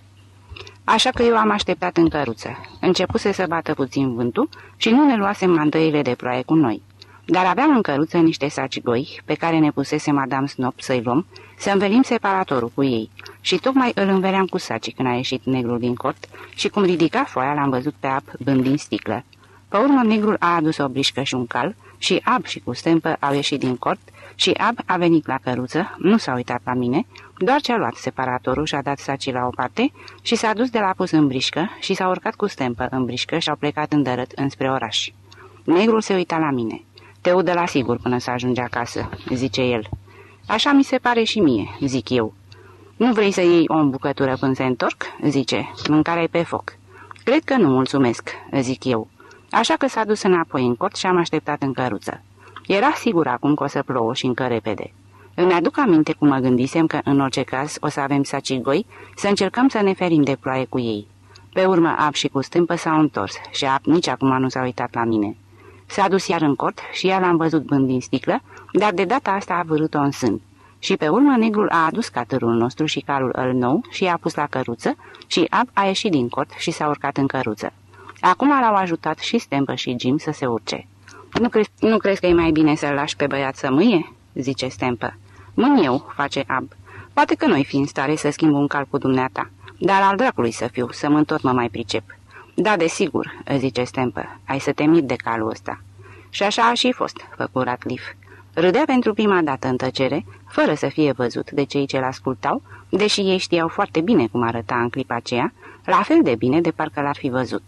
Așa că eu am așteptat în căruță. Începuse să bată puțin vântul și nu ne luasem mandăile de ploaie cu noi. Dar aveam în căruță niște saci goi pe care ne pusese Madame Snop să-i luăm, să învelim separatorul cu ei. Și tocmai îl înveleam cu saci când a ieșit negrul din cort și cum ridica foaia l-am văzut pe ap bând din sticlă. Pe urmă negrul a adus o brișcă și un cal și Ab și cu stempă au ieșit din cort și Ab a venit la căruță, nu s-a uitat la mine, doar ce a luat separatorul și a dat sacii la o parte și s-a dus de la pus în brișcă și s-a urcat cu stempă în brișcă și au plecat îndărât înspre oraș. Negrul se uita la mine. Te udă la sigur până să ajungi acasă, zice el. Așa mi se pare și mie, zic eu. Nu vrei să iei o bucătură până se întorc? zice. Mâncarea pe foc. Cred că nu mulțumesc, zic eu. Așa că s-a dus înapoi în cort și am așteptat în căruță. Era sigur acum că o să plouă și încă repede. Îmi aduc aminte cum mă gândisem că, în orice caz, o să avem sacigoi, să încercăm să ne ferim de ploaie cu ei. Pe urmă, Ap și cu stâmpă s-au întors și Ap nici acum nu s-a uitat la mine. S-a dus iar în cort și ea l-am văzut bând din sticlă, dar de data asta a vărât-o în sân. Și pe urmă negrul a adus catărul nostru și calul îl nou și i-a pus la căruță și Ab a ieșit din cort și s-a urcat în căruță. Acum l-au ajutat și Stempă și Jim să se urce. Nu, crezi, nu crezi că e mai bine să-l lași pe băiat să mâie?" zice Stempă. Mân eu," face Ab. Poate că noi fi în stare să schimb un cal cu dumneata, dar al dracului să fiu, să mă întorc mă mai pricep." Da, desigur," zice Stempă, ai să te mit de calul ăsta." Și așa a și fost, făcut Ratliff. Râdea pentru prima dată în tăcere, fără să fie văzut de cei ce l-ascultau, deși ei știau foarte bine cum arăta în clipa aceea, la fel de bine de parcă l-ar fi văzut.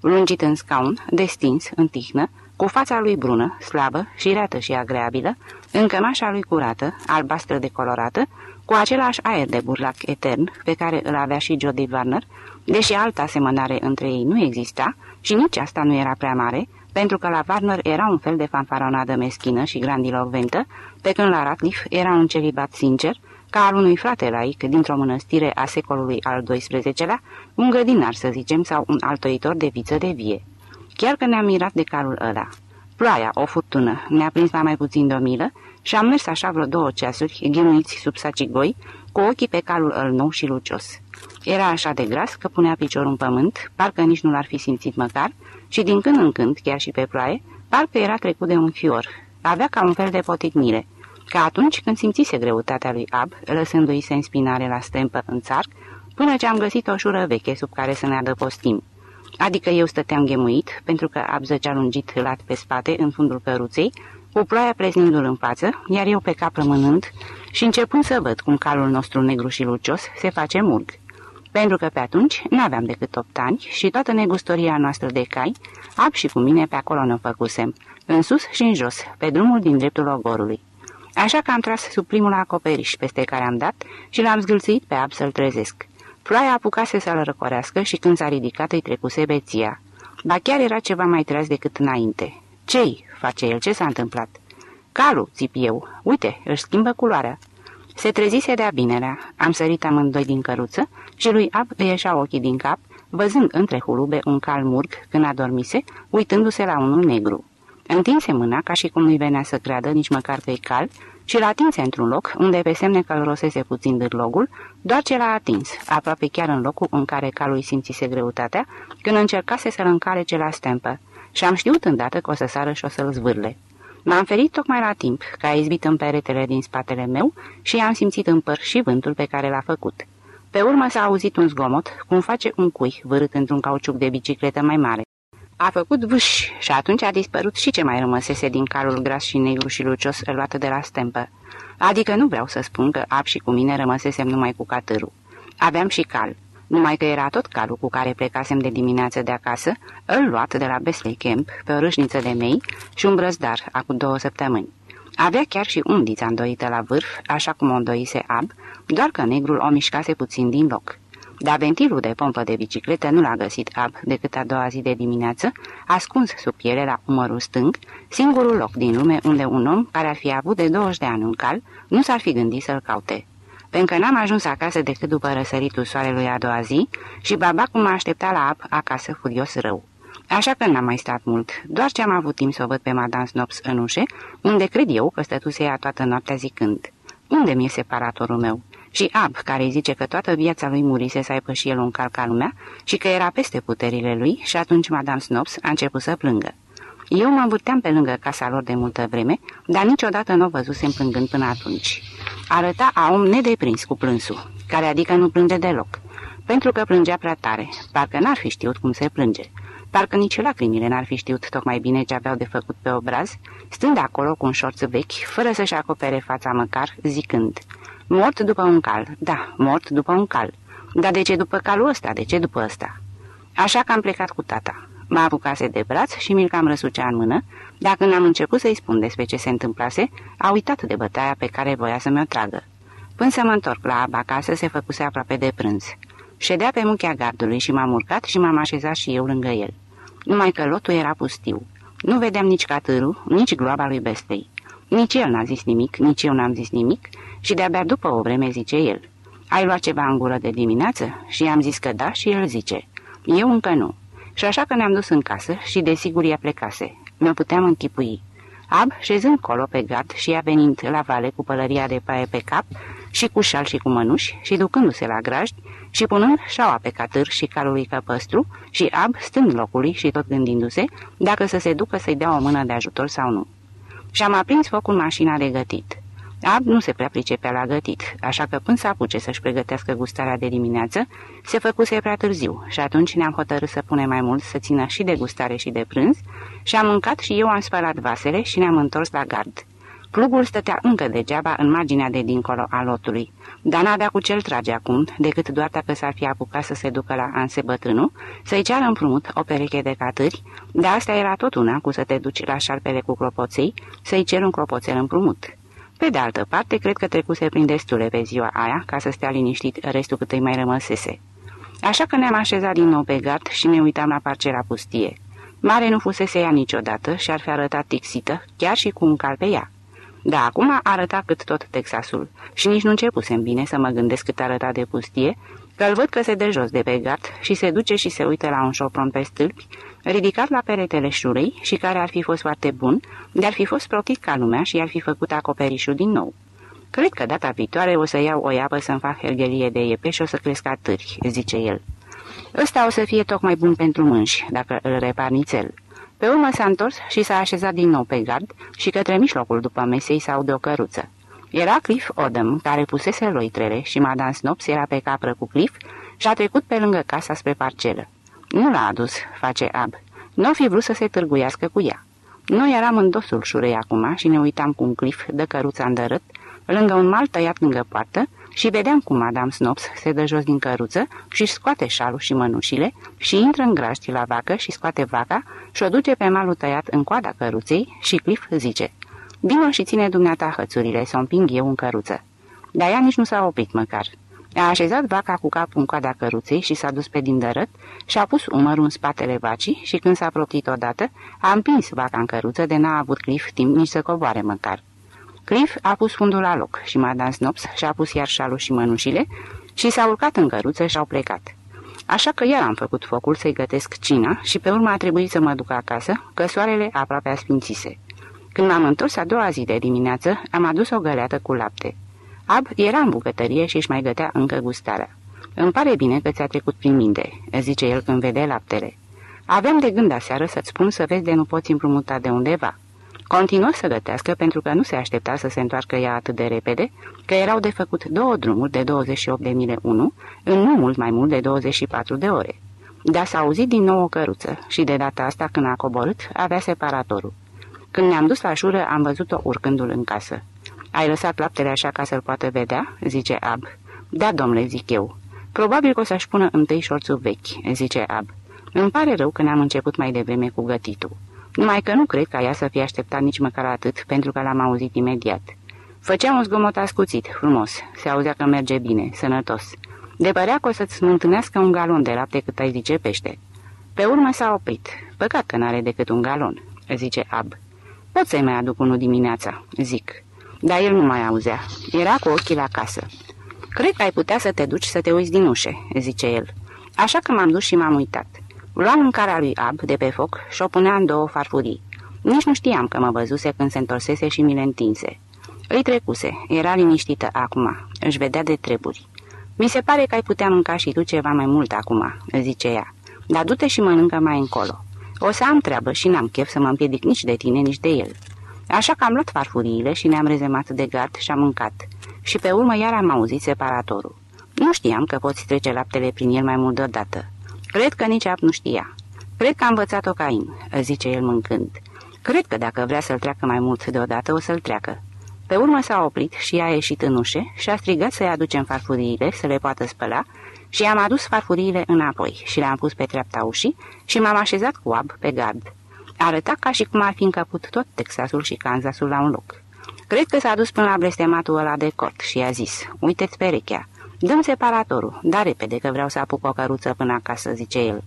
Lungit în scaun, destins, în tihnă, cu fața lui brună, slabă, șireată și agreabilă, în cămașa lui curată, albastră decolorată, cu același aer de burlac etern pe care îl avea și Jody Warner, deși altă asemănare între ei nu exista și nici asta nu era prea mare, pentru că la Warner era un fel de fanfaronadă meschină și grandilocventă, pe când la Ratliff era un celibat sincer, ca al unui frate laic dintr-o mănăstire a secolului al XII-lea, un grădinar, să zicem, sau un altoitor de viță de vie. Chiar că ne-am mirat de calul ăla. Ploaia, o furtună, ne-a prins la mai puțin de o milă și am mers așa vreo două ceasuri, ghimuiți sub sacigoi, cu ochii pe calul îl nou și lucios. Era așa de gras că punea piciorul în pământ, parcă nici nu l-ar fi simțit măcar, și din când în când, chiar și pe ploaie, parcă era trecut de un fior. Avea ca un fel de poticnire, ca atunci când simțise greutatea lui Ab, lăsându-i se în spinare la stempă în țarc, până ce am găsit o șură veche sub care să ne adăpostim. Adică eu stăteam ghemuit, pentru că Ab zăcea lungit lat pe spate, în fundul căruței, cu ploaia preznindu-l în față, iar eu pe cap rămânând și începând să văd cum calul nostru negru și lucios se face murg. Pentru că pe atunci n-aveam decât opt ani și toată negustoria noastră de cai, Ab și cu mine pe acolo ne făcusem, în sus și în jos, pe drumul din dreptul ogorului. Așa că am tras sub primul acoperiș peste care am dat și l-am zgâlțit pe Ab să-l trezesc. Ploaia apucase să-l răcorească și când s-a ridicat îi trecuse beția. Ba chiar era ceva mai treaz decât înainte. Ce-i?" face el, ce s-a întâmplat?" Calu, țip eu. Uite, își schimbă culoarea." Se trezise de-a binerea. Am sărit amândoi din căruță și lui Ab îi ieșau ochii din cap, văzând între hulube un cal murg când adormise, uitându-se la unul negru. Întinse mâna ca și cum nu-i venea să creadă nici măcar pe cal și l-a atins într-un loc unde pe semne că rosese puțin dârlogul, doar ce l-a atins, aproape chiar în locul în care calul simțise greutatea, când încercase să-l încalece la stempă. Și am știut îndată că o să sară și o să-l zvârle. M-am ferit tocmai la timp, că a izbit în peretele din spatele meu și am simțit în păr și vântul pe care l-a făcut. Pe urmă s-a auzit un zgomot, cum face un cui vârât într-un cauciuc de bicicletă mai mare. A făcut vâș și atunci a dispărut și ce mai rămăsese din calul gras și negru și lucios luat de la stempă. Adică nu vreau să spun că ap și cu mine rămăsesem numai cu catârul. Aveam și cal, numai că era tot calul cu care plecasem de dimineață de acasă, îl luat de la Besley Camp, pe o râșniță de mei și un brăzdar, acum două săptămâni. Avea chiar și undița îndoită la vârf, așa cum o îndoise ab, doar că negrul o mișcase puțin din loc. Dar ventilul de pompă de bicicletă nu l-a găsit ab decât a doua zi de dimineață, ascuns sub piele la umărul stâng, singurul loc din lume unde un om care ar fi avut de 20 de ani un cal nu s-ar fi gândit să-l caute. Pentru că n-am ajuns acasă decât după răsăritul soarelui a doua zi și babacul m-a așteptat la ap acasă furios rău. Așa că n-am mai stat mult, doar ce am avut timp să o văd pe Madame Snops în ușe, unde cred eu că stătuse ea toată noaptea zicând, Unde mi-e separatorul meu?" Și Ab, care îi zice că toată viața lui murise să aibă și el un cal ca lumea și că era peste puterile lui și atunci Madame Snops a început să plângă. Eu mă învârteam pe lângă casa lor de multă vreme, dar niciodată nu o văzusem plângând până atunci. Arăta a om nedeprins cu plânsul, care adică nu plânge deloc, pentru că plângea prea tare, parcă n-ar fi știut cum se plânge. Parcă nici lacrimile n-ar fi știut tocmai bine ce aveau de făcut pe obraz, stând acolo cu un șorț vechi, fără să-și acopere fața măcar, zicând Mort după un cal, da, mort după un cal. Dar de ce după calul ăsta, de ce după ăsta? Așa că am plecat cu tata. M-a apucase de braț și mi-l cam răsucea în mână, dar când am început să-i spun despre ce se întâmplase, a uitat de bătaia pe care voia să mi-o tragă. Până să mă întorc la aba acasă, se făcuse aproape de prânz. Ședea pe muchea gardului și m-am urcat și m-am așezat și eu lângă el. Numai că lotul era pustiu. Nu vedeam nici catârul, nici gloaba lui Bestei. Nici el n-a zis nimic, nici eu n-am zis nimic și de-abia după o vreme zice el. Ai luat ceva în gură de dimineață? Și i-am zis că da și el zice. Eu încă nu. Și așa că ne-am dus în casă și desigur ea plecase. Ne puteam închipui. Ab, șezând colo pe gard și ea venind la vale cu pălăria de paie pe cap și cu șal și cu mănuși și ducându-se la grajdi și punând șaua pe catâr și calului căpăstru și Ab stând locului și tot gândindu-se dacă să se ducă să-i dea o mână de ajutor sau nu. Și-am aprins focul mașina de gătit. Ab nu se prea pricepea la gătit, așa că până să apuce să-și pregătească gustarea de dimineață, se făcuse prea târziu și atunci ne-am hotărât să punem mai mult să țină și de gustare și de prânz și am mâncat și eu am spălat vasele și ne-am întors la gard. Plugul stătea încă degeaba în marginea de dincolo a lotului, dar n-avea cu cel trage acum, decât doar dacă s-ar fi apucat să se ducă la Anse bătrânul, să-i ceară împrumut o pereche de catâri, dar asta era tot una cu să te duci la șarpele cu clopoței, să-i cer un clopoțel împrumut. Pe de altă parte, cred că trecuse prin destule pe ziua aia, ca să stea liniștit restul cât îi mai rămăsese. Așa că ne-am așezat din nou pe gard și ne uitam la parcela pustie. Mare nu fusese ea niciodată și ar fi arătat tixită, chiar și cu un cal pe ea. Da, acum arăta cât tot Texasul și nici nu începusem bine să mă gândesc cât arăta de pustie, că-l văd că se dă jos de pe gard și se duce și se uită la un șopron pe stâlpi, ridicat la peretele șurei și care ar fi fost foarte bun, de-ar fi fost protit ca lumea și ar fi făcut acoperișul din nou. Cred că data viitoare o să iau o iapă să-mi fac hergelie de iepe și o să cresc atâri, zice el. Ăsta o să fie tocmai bun pentru mânși, dacă îl repar nițel. Pe urmă s-a întors și s-a așezat din nou pe gard și către mijlocul după mesei s-au de o căruță. Era Cliff Odom, care pusese loitrele și Madame Snops era pe capră cu Cliff și a trecut pe lângă casa spre parcelă. Nu l-a adus, face Ab. Nu fi vrut să se târguiască cu ea. Noi eram în dosul șurei acum și ne uitam cum Cliff dă căruța îndărât, lângă un mal tăiat lângă poartă și vedeam cum Madame Snops se dă jos din căruță și scoate șalul și mănușile și intră în graști la vacă și scoate vaca și o duce pe malul tăiat în coada căruței și Cliff zice Vino și ține dumneata hățurile, să o împing eu în căruță. Dar ea nici nu s-a oprit măcar. A așezat vaca cu capul în coada căruței și s-a dus pe din dărât și a pus umărul în spatele vacii și când s-a proptit odată, a împins vaca în căruță de n-a avut Cliff timp nici să coboare măcar. Cliff a pus fundul la loc și Madame Snops și-a pus iar șalul și mănușile și s-a urcat în căruță și au plecat. Așa că iar am făcut focul să-i gătesc cina și pe urmă a trebuit să mă duc acasă, că soarele aproape asfințise. Când m-am întors a doua zi de dimineață, am adus o găleată cu lapte. Ab era în bucătărie și își mai gătea încă gustarea. Îmi pare bine că ți-a trecut prin minte," zice el când vede laptele. Aveam de gând aseară să-ți spun să vezi de nu poți împrumuta de undeva." Continuă să gătească pentru că nu se aștepta să se întoarcă ea atât de repede, că erau de făcut două drumuri de 28 de mile 1 în nu mult mai mult de 24 de ore. Dar s-a auzit din nou o căruță și de data asta când a coborât avea separatorul. Când ne-am dus la șură am văzut-o urcându-l în casă. Ai lăsat laptele așa ca să-l poată vedea?" zice Ab. Da, domnule, zic eu. Probabil că o să-și pună întâi șorțul vechi," zice Ab. Îmi pare rău că n-am început mai devreme cu gătitul. Numai că nu cred ca ea să fie așteptat nici măcar atât, pentru că l-am auzit imediat. Făcea un zgomot ascuțit, frumos. Se auzea că merge bine, sănătos. De părea că o să-ți întâlnească un galon de lapte cât ai zice pește. Pe urmă s-a oprit. Păcat că n-are decât un galon, zice Ab. Pot să-i mai aduc unul dimineața, zic. Dar el nu mai auzea. Era cu ochii la casă. Cred că ai putea să te duci să te uiți din ușe, zice el. Așa că m-am dus și m-am uitat. Luam mâncarea lui Ab de pe foc și o punea în două farfurii. Nici nu știam că mă văzuse când se întorsese și mi le întinse. Îi trecuse, era liniștită acum, își vedea de treburi. Mi se pare că ai putea mânca și tu ceva mai mult acum, zice ea, dar du-te și mănâncă mai încolo. O să am treabă și n-am chef să mă împiedic nici de tine, nici de el. Așa că am luat farfuriile și ne-am rezemat de gard și am mâncat. Și pe urmă iar am auzit separatorul. Nu știam că poți trece laptele prin el mai mult deodată. Cred că nici ap nu știa. Cred că a învățat-o Cain, zice el mâncând. Cred că dacă vrea să-l treacă mai mult deodată, o să-l treacă. Pe urmă s-a oprit și a ieșit în ușe și a strigat să-i aducem farfuriile, să le poată spăla, și am adus farfuriile înapoi și le-am pus pe treapta ușii și m-am așezat cu ab pe gard. Arăta ca și cum ar fi încăput tot Texasul și Kansasul la un loc. Cred că s-a dus până la blestematul ăla de cort și i-a zis, uite-ți perechea, dăm separatorul, dar repede că vreau să apuc o căruță până acasă, zice el.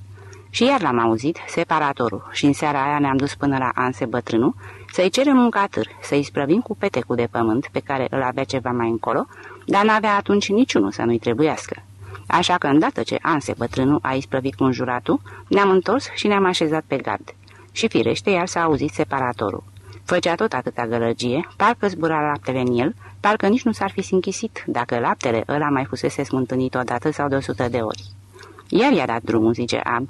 Și iar l-am auzit, separatorul, și în seara aia ne-am dus până la Anse bătrânul să-i cerem un catâr, să-i sprăvim cu petecul de pământ pe care îl avea ceva mai încolo, dar n-avea atunci niciunul să nu-i trebuiască. Așa că îndată ce Anse bătrânul a isprăvit cu înjuratul, ne-am întors și ne-am așezat pe gard. Și firește, iar s-a auzit separatorul. Făcea tot atâta gălăgie, parcă zbura laptele în el, parcă nici nu s-ar fi sinchisit dacă laptele ăla mai fusese smântânit odată sau de o sută de ori. Iar i-a dat drumul, zice Ab.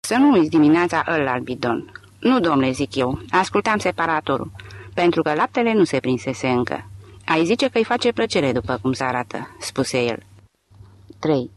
Să nu uiți dimineața ăla al bidon. Nu, domnule, zic eu, ascultam separatorul, pentru că laptele nu se prinsese încă. Ai zice că îi face plăcere după cum se arată, spuse el. 3.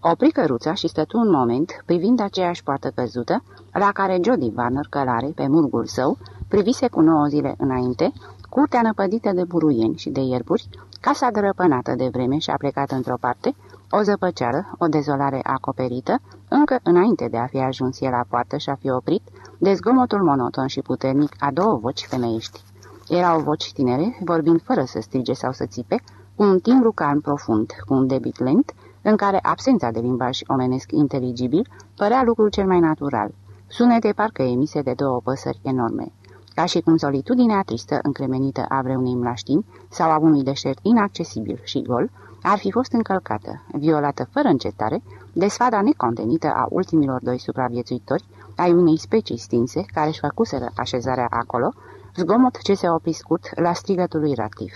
Opri căruța și stătu un moment, privind aceeași poartă căzută, la care Jody Warner, călare, pe murgul său, privise cu nouă zile înainte, curtea năpădită de buruieni și de ierburi, casa drăpânată de vreme și a plecat într-o parte, o zăpăceară, o dezolare acoperită, încă înainte de a fi ajuns el la poartă și a fi oprit, de zgomotul monoton și puternic a două voci femeiești. Erau voci tinere, vorbind fără să strige sau să țipe, cu un timbru calm profund, cu un debit lent, în care absența de limbaj omenesc inteligibil părea lucrul cel mai natural. Sunete parcă emise de două păsări enorme. ca și cum solitudinea tristă încremenită a vreunei mlaștini sau a unui deșert inaccesibil și gol ar fi fost încălcată, violată fără încetare, de sfada necontenită a ultimilor doi supraviețuitori ai unei specii stinse care își făcuseră așezarea acolo, zgomot ce se opri scurt la strigătul lui Ratif.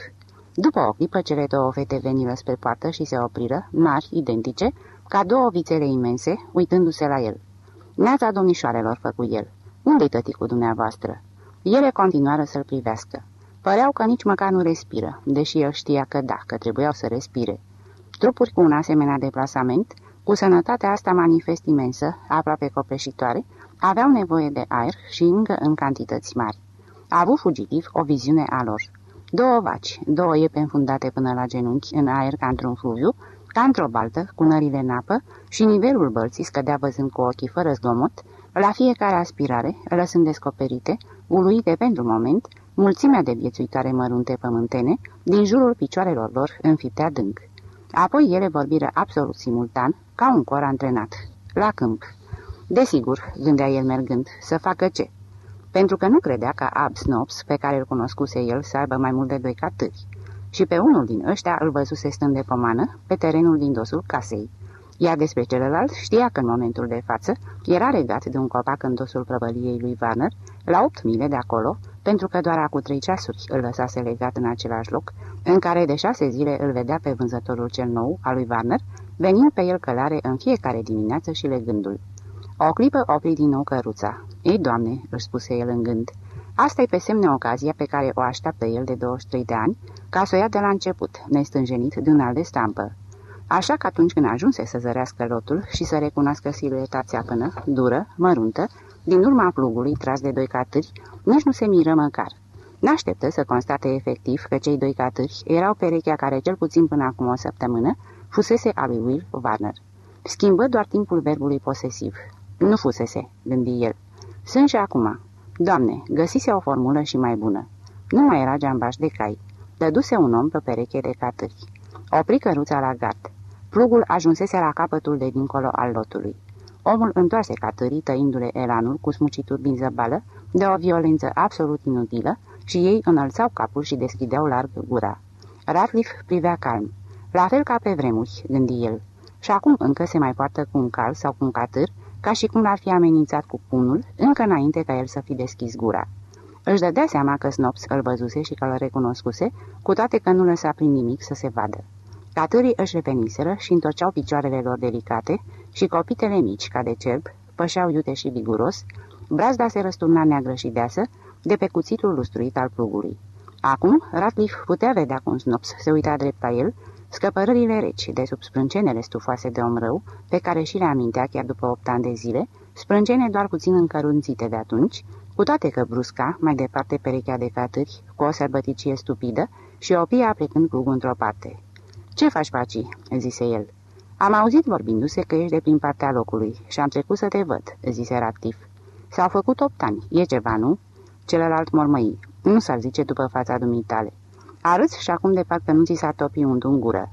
După o clipă, cele două fete veniră spre poartă și se opriră, mari, identice, ca două vițele imense, uitându-se la el. Neața domnișoarelor, făcu el. Unde-i tăticul dumneavoastră? Ele continuară să-l privească. Păreau că nici măcar nu respiră, deși el știa că da, că trebuiau să respire. Trupuri cu un asemenea deplasament, cu sănătatea asta manifest imensă, aproape copeșitoare, aveau nevoie de aer și încă în cantități mari. A avut fugitiv o viziune a lor. Două vaci, două iepe înfundate până la genunchi în aer ca într-un fluviu, ca într-o baltă, cu nările în apă și nivelul bălții scădea văzând cu ochii fără zgomot, la fiecare aspirare, lăsând descoperite, uluite pentru moment, mulțimea de viețuitoare mărunte pământene din jurul picioarelor lor înfipte adânc. Apoi ele vorbiră absolut simultan, ca un cor antrenat, la câmp. Desigur, gândea el mergând, să facă ce? Pentru că nu credea ca Absnops, pe care îl cunoscuse el, să aibă mai mult de doi catâri. Și pe unul din ăștia îl văzuse stând de pomană, pe terenul din dosul casei. Iar despre celălalt știa că în momentul de față era regat de un copac în dosul prăvăliei lui Warner, la opt mile de acolo, pentru că doar cu trei ceasuri îl lăsase legat în același loc, în care de șase zile îl vedea pe vânzătorul cel nou al lui Warner, venind pe el călare în fiecare dimineață și legându-l. O clipă opri din nou căruța. Ei, doamne, își spuse el în gând, asta e pe semne ocazia pe care o așteaptă el de 23 de ani, ca să o ia de la început, nestânjenit de un alt de stampă. Așa că atunci când ajunse să zărească lotul și să recunoască silueta țeapănă, dură, măruntă, din urma plugului tras de doi catâri, nici nu se miră măcar. N-așteptă să constate efectiv că cei doi catâri erau perechea care cel puțin până acum o săptămână fusese a lui Will Warner. Schimbă doar timpul verbului posesiv. Nu fusese, gândi el. Sunt și acum. Doamne, găsise o formulă și mai bună. Nu mai era geambaș de cai. Dăduse un om pe pereche de catâri. Opri căruța la gard. Plugul ajunsese la capătul de dincolo al lotului. Omul întoarse catârii, tăindu-le elanul cu smucituri din zăbală, de o violență absolut inutilă, și ei înălțau capul și deschideau larg gura. Ratliff privea calm. La fel ca pe vremuri, gândi el. Și acum încă se mai poartă cu un cal sau cu un catâr, ca și cum l-ar fi amenințat cu punul, încă înainte ca el să fi deschis gura. Își dădea seama că Snops îl văzuse și că îl recunoscuse, cu toate că nu lăsa prin nimic să se vadă. Catârii își reveniseră și întorceau picioarele lor delicate și copitele mici, ca de cerb, pășeau iute și viguros, brazda se răsturna neagră și deasă de pe cuțitul lustruit al plugului. Acum, Ratliff putea vedea cum Snops se uita drept la el, scăpărările reci de sub sprâncenele stufoase de om rău, pe care și le amintea chiar după opt ani de zile, sprâncene doar puțin încărunțite de atunci, cu toate că brusca, mai departe perechea de catâri, cu o sărbăticie stupidă, și opia plecând plugul într-o parte. Ce faci, Paci?" zise el. Am auzit vorbindu-se că ești de prin partea locului și am trecut să te văd," zise Raptif. S-au făcut opt ani. E ceva, nu?" Celălalt mormăi. Nu s-ar zice după fața dumitale. Arăți și acum de parcă nu ți s-a topi un în gură.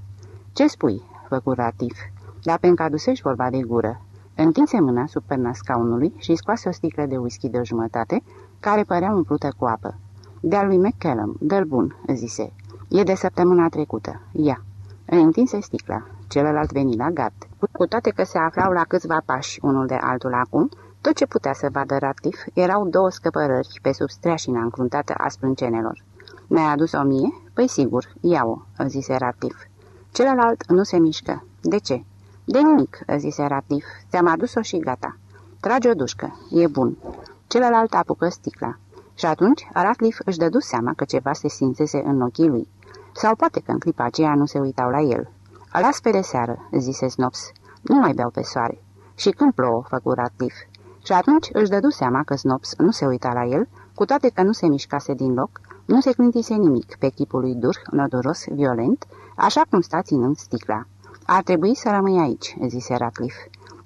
Ce spui?" făcu Ratif. Dar pentru că adusești vorba de gură. Întinse mâna sub perna scaunului și scoase o sticlă de whisky de o jumătate, care părea umplută cu apă. De-a lui McCallum, dă bun," zise. E de săptămâna trecută. Ia." Îi întinse sticla. Celălalt veni la gard. Cu toate că se aflau la câțiva pași unul de altul acum, tot ce putea să vadă Ratif erau două scăpărări pe sub streașina încruntată a sprâncenelor. Mi-ai adus o mie? Păi sigur, iau-o, zise Ratif. Celălalt nu se mișcă. De ce? De nimic, zise Ratif. Ți-am adus-o și gata. Trage o dușcă, e bun. Celălalt apucă sticla. Și atunci Ratliff își dădu seama că ceva se simțese în ochii lui. Sau poate că în clipa aceea nu se uitau la el. Las pe de seară, zise Snops. Nu mai beau pe soare. Și când plouă, făcu Ratliff. Și atunci își dădu seama că Snops nu se uita la el, cu toate că nu se mișcase din loc, nu se clintise nimic pe chipul lui dur, nodoros, violent, așa cum sta ținând sticla. Ar trebui să rămâi aici," zise Ratliff.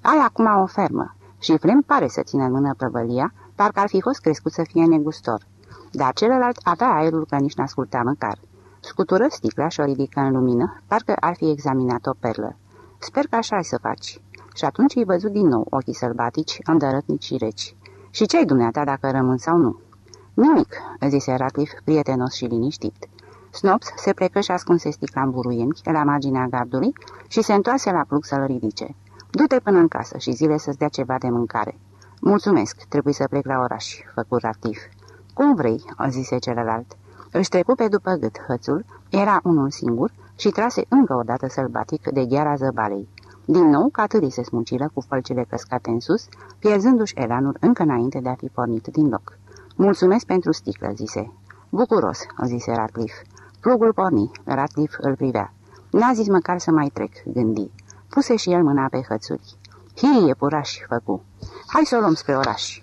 Ai acum o fermă și Flem pare să țină în mână prăvălia, parcă ar fi fost crescut să fie negustor. Dar celălalt avea aerul că nici n-asculta măcar. Scutură sticla și o ridică în lumină, parcă ar fi examinat o perlă. Sper că așa ai să faci. Și atunci îi văzut din nou ochii sălbatici, îndărătnici și reci. Și ce-ai dumneata dacă rămân sau nu? Nimic, zise Ratliff, prietenos și liniștit. Snops se plecă și ascunse sticla în buruieni la marginea gardului și se întoarse la plug să-l ridice. Du-te până în casă și zile să-ți dea ceva de mâncare. Mulțumesc, trebuie să plec la oraș, făcu Ratliff. Cum vrei, zise celălalt. Își trecu pe după gât hățul, era unul singur și trase încă o dată sălbatic de gheara zăbalei. Din nou, catârii se smunciră cu fălcile căscate în sus, pierzându-și elanul încă înainte de a fi pornit din loc. Mulțumesc pentru sticlă, zise. Bucuros, zise Ratliff. Plugul porni, Ratliff îl privea. N-a zis măcar să mai trec, gândi. Puse și el mâna pe hățuri. Hirie, puraș, făcu. Hai să o luăm spre oraș.